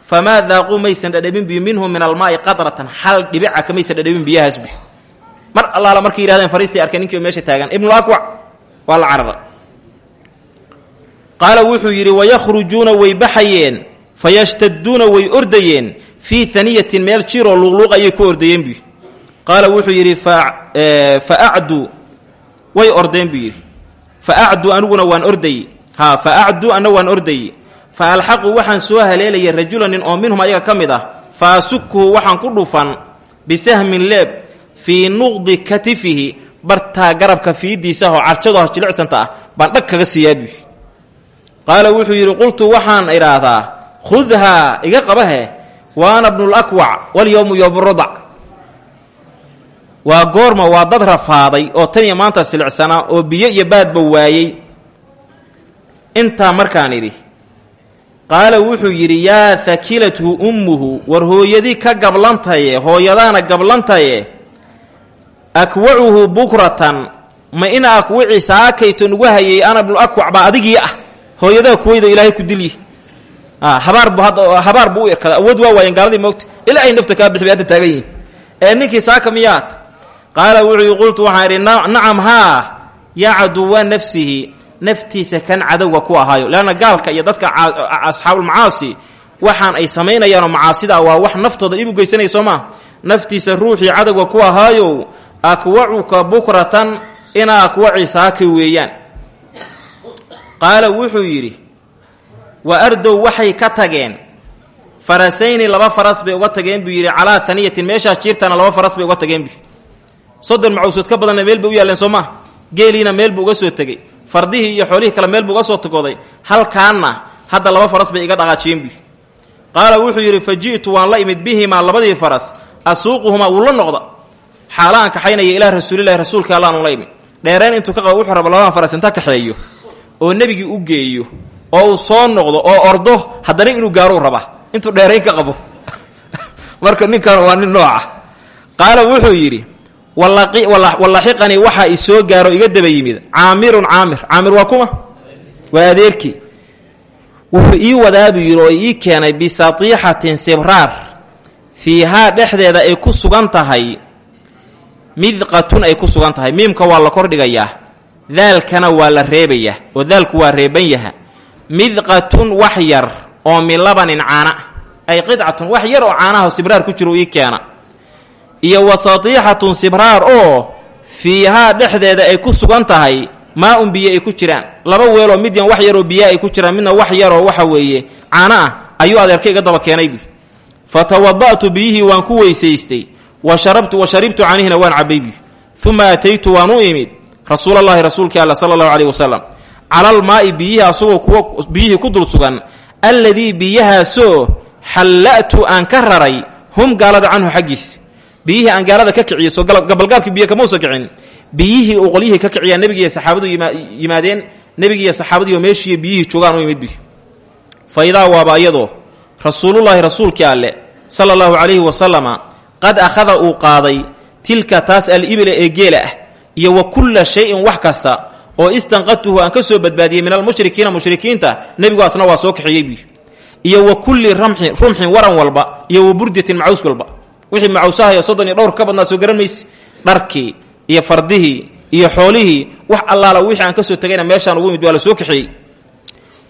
Famaa daaquu maysan dhadhamin biyo minhu min almaa'i qadratan hal dhibica kamaysan dhadhamin biyahaas bi. Mar allaala markay yihahdeen fariistay arkeen ninkii meesha taagan. Ibnu akwac waa la carara qaala wuxuu yidhi wayakhrujuuna way baxayeen fayashtaduuna way ordayeen fii haniyatin meel jiroo luuqluuq ayay ku ordayeen buu qaala wuxuu yidhi fa acduu way ordeen buu yidhi. Fa acduu aniguna waan ha fa acduu anna waan ordayey fa alxaqu waxaan soo haleelayay rajulan nin oo minhum ayaga ka mid ah. Fa asukhu waxaan ku dhufan bisahmin leeb fii nuqdi katifihi. Bartaa garabka fiidiisa oo carjado jilicsanta ah baan dhag kaga siiyaa buu wuxuu yidhi qultu waxaan idhaahdaa khudhaa iga qabahe waana bnulakwac walyowmu yowmurudac waa goorma waa dad rafaaday oo tan iyo maanta silicsanaa oo biyo iyo baadba waayey. Intaa markaan idhi qaala wuxuu yidhi yaa hakilathu ummuhu war hooyadii ka gablantaye hooyadaana gablantaye akwacuhu bukratan ma ina akwici saakayto nugu hayay ana bnu akwac baa adigii ah. Hooyadaa kuweydo ilaahay ku dilyi habaar bu hadda habaar buu u irkada awood waa waayeen gaaladii moogta ilaahay nafta kaa bixi bay hadda ee ninkii saaka miyaad qaala wuxuu qultu waxaan idhi nacam haa yaa caduwa nafsihi. Naftiisa kan cadowga ku ahaayo. Leanna gaalka iyo dadka asxaabulmacaasi waxaan ay samaynayaanoo macaasida waa wax naftooda dhib u geysanaya soo maa naftiisa ruuxii cadowga ku ahaayow akwacuka bukratan inaa akwaci saaka weeyaan. Qaala wuxuu yidhi wa ardow waxay ka tageen. Farasayni laba faras bay uga tageen buu yidhi calaa haniyatin meeshaas jiirtana laba faras bay uga tageen buu soddon macawsood ka badanna meel bay u yaalleen soo maa geeliina meel buu uga soo tegey. Fardihii iyo xoolihii kale meel buu uga soo tagooday. Halkaanna hadda laba faras bay iga dhaqaajiyeen buu qaala wuxuu yidhi fa ji'tu waan la imid bihimaa labadii faras. Asuuquhumaa wuu noqda. Xaalaan kaxaynaya ilaa rasuulilahi rasuulka allaanu la imid. Dheereen intuu ka qabo wuxuu raba labadan faras inta kaxeeyo oo nebigii u geeyo oo uu soo noqdo oo ordo haddana inuu gaaruu rabaa intuu dheerayn ka qabo. [LAUGHS] Marka ninkan waa nin nooca. Qaala wuxuu yidhi wallaxiqanii waxaa i soo gaaro iga daba yimid. Caamirun caamir. Caamir waa kuma? Waa adeerkii. Wuxuu ii wadaabu yidhi oo ii keenay bisatiixatin sibraar. Fiihaa dhexdeeda ay ku sugan tahay. Midqatun ay ku sugan tahay. Miimka waa la kordhigayaa. Daalkana waa la reebayaa. Oo daalku waa reeban yaha midqatun wax yar oo min labanin caana ay qidcatun wax yar oo caanaha sibraar ku jiro ii keena. Iyo wa satiixatun sibraar oo fiihaa dhexdeeda ay ku sugan tahay maa un biyo ay ku jiraan. Laba weeloo midyan wax yaroo biyo ay ku jiraan midna wax yaroo waxa weeye caano ah ayuu adeerka iga daba keenay bu fa tawada'tu biyihii waan ku weysaystay. Wa sharabtu wa sharibtu canihina waan cabay bu uma ataytu waan u imid. Rasuulallaahi rasuulkii alla sala allahu caleyhi wasalam calalmaa'i biyihii asagoo kuwa biyihii ku dul sugan alladii biyahaasoo xalla'tu aan ka raray hum gaalada canhu xaggiis. Biyihii aan gaalada ka kiciyey soo gabalgaabkii biyo kamausa kicin. Biyihii uu qolyihii ka kiciyaa nebigiiyo saxaabadu yimaadeen nebigiiyo saxaabadiioo meeshiiyo biyihii joogaan u imid bi fa idaa waaba iyadoo rasuulullaahi rasuulkii alle sala allahu calayhi wasalama qad akhada uu qaaday tilka taas al-ibila ee geela ah iyo wa kulla shay-in wax kasta oo istanqadtuhu aan ka soo badbaadiyey min almushrikiina mushrikiinta nebigu asna waa soo kaxeeyey iyo wa kulli ramxin rumxin waran walba iyo wa burdatin macaws walba. Wixii macawsahayo soddon iyo dhowr ka badnaa soo garan mayse. Iyo fardihii iyo xoolihii wax allaala wixii aan ka soo tegayna meeshaan ugu imid waa soo kaxeeyey.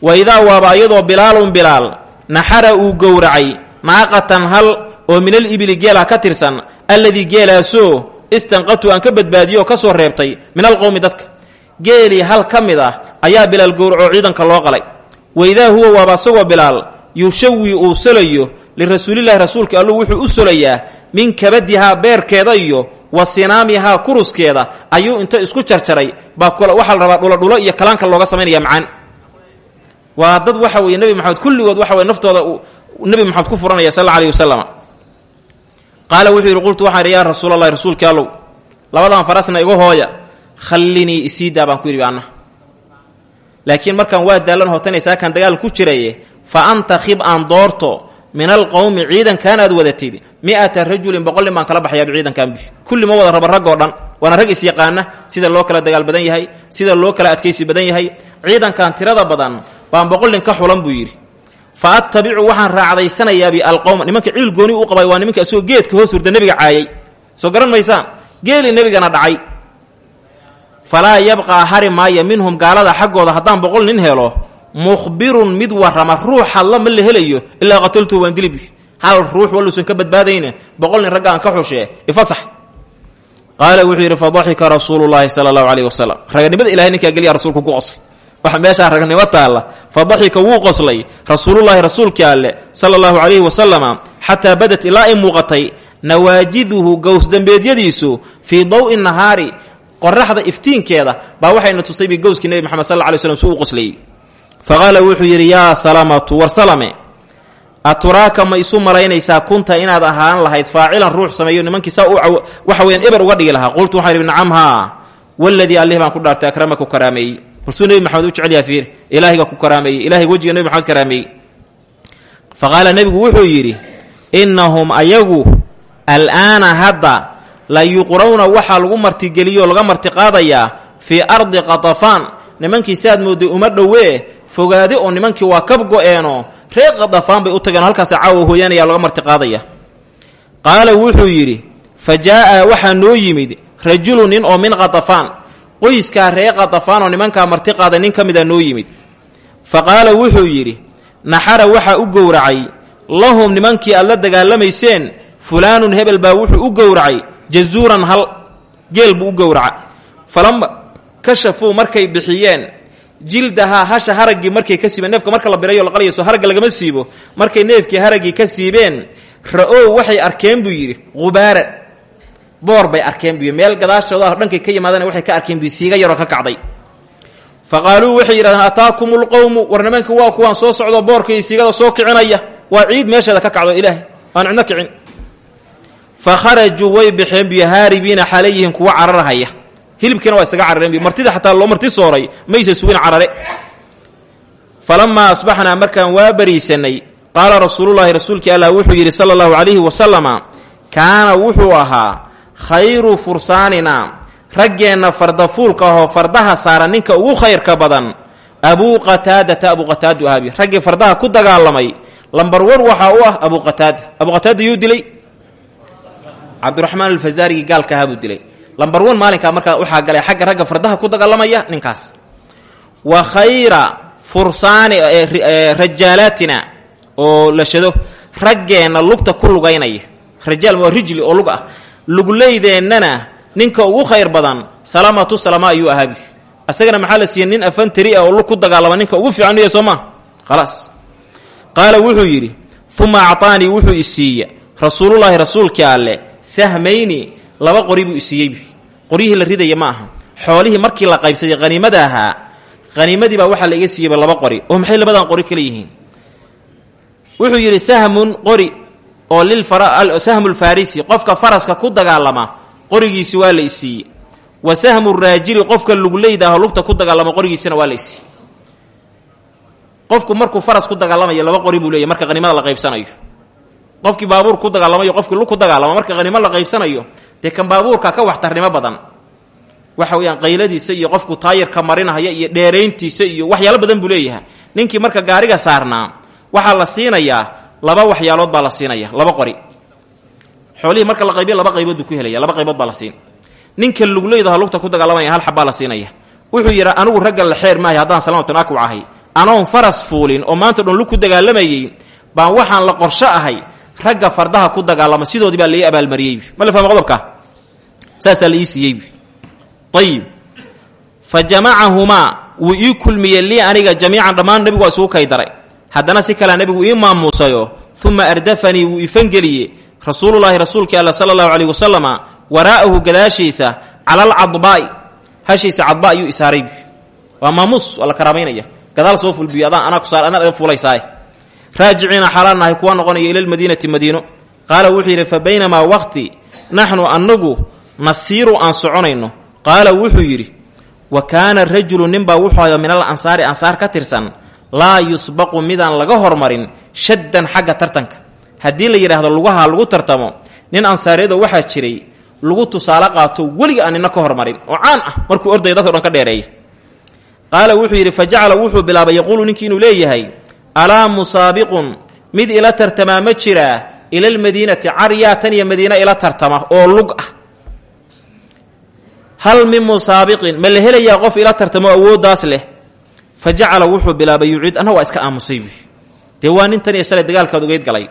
Wa idaa waaba iyadoo bilaalun bilaal naxara uu gowracay naaqatan hal oo min al ibili geelah ka tirsan alladii geelaasoo istanqatu aan ka badbaadiyo ka soo reebtay min alqowmi dadka geelii hal ka mid ah ayaa bilaal gowracoo ciidanka loo qalay. Wa idaa huwa waaba asagoo bilaal yushawi uu solayo lirasuulillahi rasuulka alluu wuxuu u solayaa min kabadihaa beerkeeda iyo wa sinaamihaa kuruskeeda ayuu inta isku jarjaray baa waxaa la rabaa dhuladhulo iyo kalaanka looga samaynaya macaan. Waa dad waxa weye nebi maxamed kulligood waxa weye naftooda nebi maxamed ku furanaya sal alla aleyhi wasalam wuxuu yidhi qultu waxaan idhi yaa rasuulalahi rasuulkii allow labadan farasna iga hooya khallinii isiidaa baan ku yidhi anna laakiin markaan waa daallan hootanaysaa kan dagaal ku jiraye fa anta khib aan doorto min alqowmi ciidankan aad wadatid mi'ata rajulin boqol nin baan kala baxayaa ciidankan bi kulli ma wada raba raggoo dhan waana rag isyaqaana sida loo kala dagaal badan yahay sida loo kala adkaysi badan yahay. Ciidankan tirada badan baan boqol ka xulan buu yidhi. Fa attabicu waxaan raacdaysanayaabি alqowma nimanka ciil gooni u qabay waa nimanka asagoo geedka hoos hurda nebiga caayay. Soo garan maysaan geeli nebigana dhacay falaa yabqaa hari maaya minhum gaalada xaggooda haddaan boqol nin helo mukhbirun mid warrama ruux hadla ma la helayo ilaa qataltuu waan dilibi hal ruux walluusan ka badbaadayne boqol nin ragga aan ka xushee ifasax. Qaala wuxuu yidhi fadaxika rasuulullaahi sala allahu caleyhi raganimada ilahay ninkaa geliya rasuulku ku qoslay. Waxa meeshaa ragnimo taalla. Fadaxika wuu qoslay rasuulullaahi rasuulkii alle sala allahu calayhi wasalama xataa badat ilaa ay muuqatay nawaajiduhu gowsdambeedyadiisu fii dawi nahaari qoraxda iftiinkeeda baa waxayna tustay bi gowskii nebi maxamed sal ly slm su u qaala wuxuu yidhi yaa salamatu war salame aturaaka ma isu malaynaysaa kunta inaad ahaan lahayd faacilan ruux sameeyo nimankii saa waxa weyaan eber uga dhigi lahaa? Qultu waxaan ihi nacam haa. Waladii allih baan ku dhaartay akrama ku karaameeyey barsuu nebi maxamed u jecelyaha fiir ilaahiga ku karaameeyey ilahay wejiga nebi maxamed karaameeyey fa qaala wuxuu yidhi innahum ayagu al'aana hadda la yuqrawna waxaa lagu martigeliyo laga martiqaadayaa fii ardi qatafaan nimankii si aad moodday uma dhowee fogaade oo nimankii waa kab go-eeno reer qatafaan bay u tageen halkaas caawa hooyaanaya laga martiqaadaya. Qaala wuxuu yidhi fa jaa'a waxaa noo yimid rajulu nin oo min qatafaan qoyskaa ree qatafaan oo nimankaa martiqaada nin ka mida noo yimid. Fa qaala wuxuu yidhi naxara waxaa u gowracay lahum nimankii aad la dagaalamayseen fulaanun hebel baa wuxuu u gowracay jazuuran hal geel buu u gowraca falama kashafuu markay bixiyeen jildahaa hasha haraggii markay ka siibeen neefka marka la birayo laqalayso haragga lagama siibo markay neefkii haraggii ka siibeen ra'ow waxay arkeen buu yidhi qubaaran boor bay arkeen buu yidhi. Meel gadaashooda ah ka yimaadana waxay ka arkeen buu siiga yaroo ka kacday. Fa qaaluu waxay yidhahdeen ataakum lqowmu war nimanka waa kuwaan soo socdo boorka iyo siigada soo kicinaya. Waa ciid meesheeda ka kacdo ilaahay aan cidno kicin fa way baxeen biyo haaribiina xaalayihin kuwa cararhaya hilibkiina waa isaga carareen bi martida xataa loo marti sooray maysa sugin carare. Falamaa asbaxnaa markaan waa bariisanay qaala rasuulullaahi rasuulkii allah wuxuu yidhi sala allahu calayhi wasalama kaana wuxuu ahaa khayru fursaanina raggeenna fardafuulka ahoo fardaha saara ninka ugu khayrka badan abuu qataadata abuu qataadu ahaabi raggii fardaha ku dagaalamay lambar wan waxaa u ah abuu qataada. Abuu qataada yuu dilay cabdiraxmaan alfazaarigii gaalka ahaa dilay. Lambar wan maalinkaa markaa waxaa galay xagga ragga fardaha ku dagaalamaya ninkaas. Wa khayra fursaani rajaalaatina oo la shado raggeenna lugta ku lugaynaya. Rajaal waa rijli oo lug ah. Luglaydeennana ninka ugu khayr badan salaamatu salama ayuu ahaabi asagana maxaa la siiyey nin afantari ah oo lug ku dagaalama ninka ugu fiican uya soo maa khalaas. Qaala wuxuu yidhi uma acطaanii wuxuu isiiya rasuulullaahi rasuulkii sahmayni laba qori buu isiiyey qoryihii la ridaya ma aha. Xoolihii markii la qaybsaday haniimada ahaa haniimadii baa waxaa la iga laba qori. Oo maxay labadan qori kala yihiin wuxuu yidhi sahmun qori oo lfarisi qofka faraska ku dagaalama qorigiisi waa la isiiye wa sahmu raajili qofka lugleydaah lugta ku dagaalama qorigiisina waa la isiiye qofku markuu faras ku dagaalamayo laba qori buu leeyahy marka haniimada la qaybsanayo qofkii baabuur ku dagaalamayo qofkii lug ku dagaalama marka haniimo la qaybsanayo dee kan baabuurka ka waxtarnimo badan. Waxa weyaan qayladiisa iyo qofku taayirka marinahaya iyo dheerayntiisa iyo waxyaalo badan buu leeyahay. Ninkii marka gaariga saarnaa waxaa la siinayaa laba waxyaalood baa la siinaya laba qori. Xoolihii marka la qaybiyo laba qaybood ku helaya laba qaybood baa la siin. Ninka lugleydaha lugta ku dagaalamaya hal xabbaa la siinaya wuxuu yidhi anigu ragga la xeer maahay haddaan salaamatu naakuc ahay. Anoon faras fuulin oo maanta dhan lug ku dagaalamayey baan waxaan la qorsho ahay ragga fardaha ku dagaalama sidoodii baa lai abaalmariyey ma la fahma qodobka? Saasaa la ii siiyey ayib fa jamacahumaa wuu ii kulmiyey aniga jamiican dhammaan nebigu waa isugu kay daray. Si kalea nebigu ii maamuusayo. Uma ardafanii wuu ifangeliyey rasuulullaahi rasuulkii alla sala allahu caleyhi wasalama waraa'ahu gadaashiisa cala alcadbaa'i hashiisa cadba ayuu isaaray waa maamuus waa la karaamaynaya gadaal soo fulbiyo adaan anaa kusaar adaan fuulaysaaye raajiciina xaalaan nahay kuwa noqonaya ila lmadiinati madiino. Qaala wuxuu yidhi fa baynamaa waqti naxnu annagu nasiiru aan soconayno. Qaala wuxuu yidhi wa kaana rajulu ninbaa wuxuu hayo min al ansaari ansaar ka tirsan laa yusbaqu midaan laga hormarin shaddan xagga tartanka. Haddii la yidhaahdo lugaha lagu tartamo nin ansaaryadoo waxaa jiray lagu tusaale qaato weliga aan nina ka hormarin oo caan ah markuu ordaya dadka dhan ka dheereeya. Qaala wuxuu yidhi fa wuxuu bilaabay yaquulu ninkii inuu leeyahay alaa musaabiqun mid ila tartamaa ma jiraa ila lmadiinati caryaa tan iyo madiina ila tartama oo lug ah. Hal min musaabiqin ma la helayaa qof ila tartamo awooddaas leh? Fa jacala wuxuu bilaabay yuciid waa iska aamusay dee waa nin tan iyo shalay dagaalkaad ugeyd galay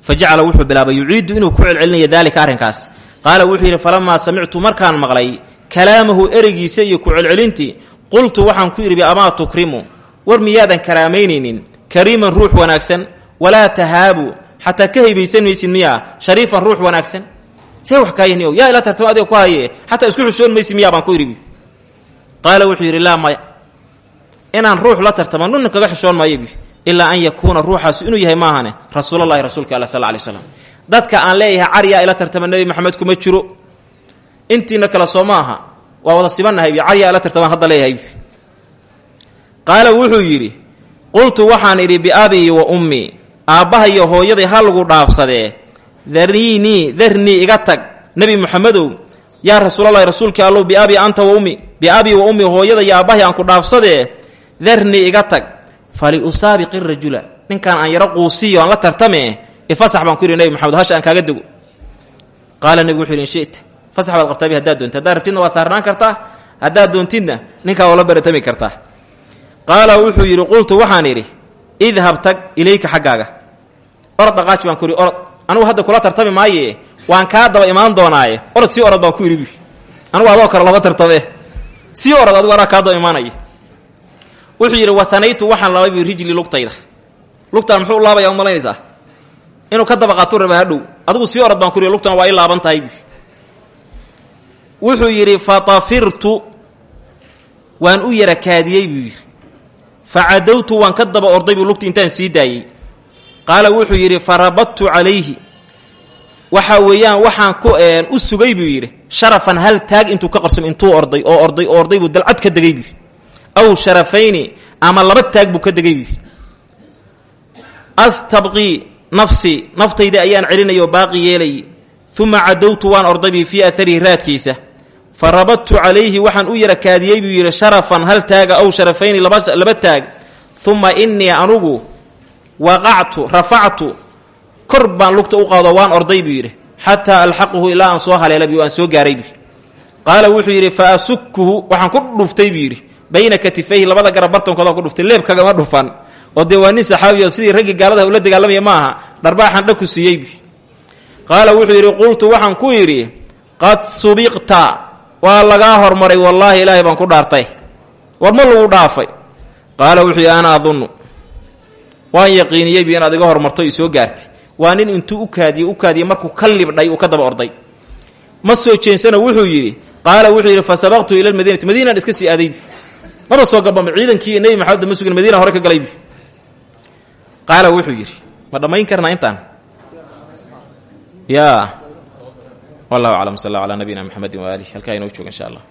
fa jacala wuxuu bilaabay inuu ku celcelinaya daalika arrinkaas. Qaala wuxuu yidhi falamaa samictu markaan maqlay kalaamahu ereygiisa iyo ku celcelintii qultu waxaan ku yidhi amaa tukrimu war miyaadan karaamaynynin kariiman ruux wanaagsan. Walaa tahaabu. Xataa ka haybaysan maysid miyaa shariifan ruux wanaagsan. See wax kaayaniyo yaa ila tartama adiga ku haye. Xataa isku xushoon maysid miyaa baan ku idhi qaala wuxuu yidhi laa maya. Inaan ruux la tartama nunna kaga xishoon maayo bi. Ilaa an yakuuna ruuxaas inuu yahay maahane. Rasuulalahi rasuulka alla sal lay slam dadka aan leeyahay cariyaa ila tartama nebi maxamed kuma jiro. Intiina kale soo ma waa wada sibannahay cariyaa ila tartamaan hadda leeyahay qaala wuxuu yidhi qultu waxaan idhi biabii wa ummii aabbaha iyo hooyaday ha lagu dhaafsadee dariinii darnii iga tag nebi muxamedow yaa rasuulalahi rasuulkii allow biabii anta wa ummi biabii wa ummi hooyada iyo aabbahay aan ku dhaafsadee darnii iga tag fali usaabiqi rajula ninkaan aan yaro quusiyo aan la tartame ifasax baan ku yidhi nebi maxamed hasha aan kaaga dego qaala nebigu wuxu yidhi in shita fasax baad qabtaa bi haddaad doonti haddaad saarnaan kartaa haddaad doontidna ninkaa waa baratami kartaa qaala wuxuu yidhi qultu waxaan idhi idhab tag ilayka xaggaaga. Orod dhaqaaji baan ku orod anugu hadda kula tartami maaye? Waan kaa daba imaan doonaaye. Orod sii orod baan ku yidhi anugu adoo kale lama tartame. Sii orod adigu anaa kaa daba imaanaya wuxuu yidhi wahanaytu waxaan laabay rijli lugtayda. Lugtaan muxuu u laabaya umalaynaysaa inuu ka daba qaatuu raba hadhow adigu sii orod baan ku yidhi lugtana waa i laaban tahay wuxuu yidhi fatafirtu waan u yara kaadiyey buu facadowtu waan ka daba orday buu lugti intaan sii daayey. Qaala wuxuu yidhi farabadtu calayhi. Waxa weeyaan waxaan ku u sugay buu yidhi. Sharafan hal taag intuu ka qarsamo intuu orday oo orday oo orday buu dalcad ka degay buu aw sharafayni ama laba taag buu ka degay buu astabqii nafsii naftayda ayaan celinaya oo baaqi yeelayay uma cadowtu waan orday bi fii aarihi raadkiisa fa rabadtu calayhi waxaan u yara kaadiyey buu yidhi sharafan hal taaga aw sharafayni laba taag. Uma innii anugu waqactu rafactu kor baan lugta u qaado waan orday buu yidhi xataa alxaquhu ilaa aan soo haleela bi aan soo gaaray bu qaala wuxuu yidhi fa asukkuhu waxaan ku dhuftay buu yidhi bayna katifayhi labada garab bartankooda ku dhuftay leeb kagama dhufan. Oo dee waa sidii raggii gaalada ula dagaalamaya ma aha dharbaaxan dha ku qaala wuxuu yidhi qultu waxaan ku yidhi qad subiqta waa lagaa hormaray wallaahi ilaahay baan ku dhaartay. War ma lagu dhaafay. Qaala wuxuu yidhi ana adunnu. Waan yaqiiniyeybi inaad iga hormarto i soo gaartay. Waa nin intuu u kaadiye u kaadiye markuu ka libdhay uu ka daba orday. Ma soo jeensano wuxuu yidhi qaala wuxuu yidhi fa sabaqtu ila lmadiinati madiinaan iska sii aadaybi maba soo gabama ciidankii nebi maxamed ma sugin hore ka galaybi. Qaala wuxuu yidhi ma dhammayn karnaa intaan? Ya wallahu aclam sal alla calaa nabiyina mxamedi waaalih halkaa inoo jooga insha allah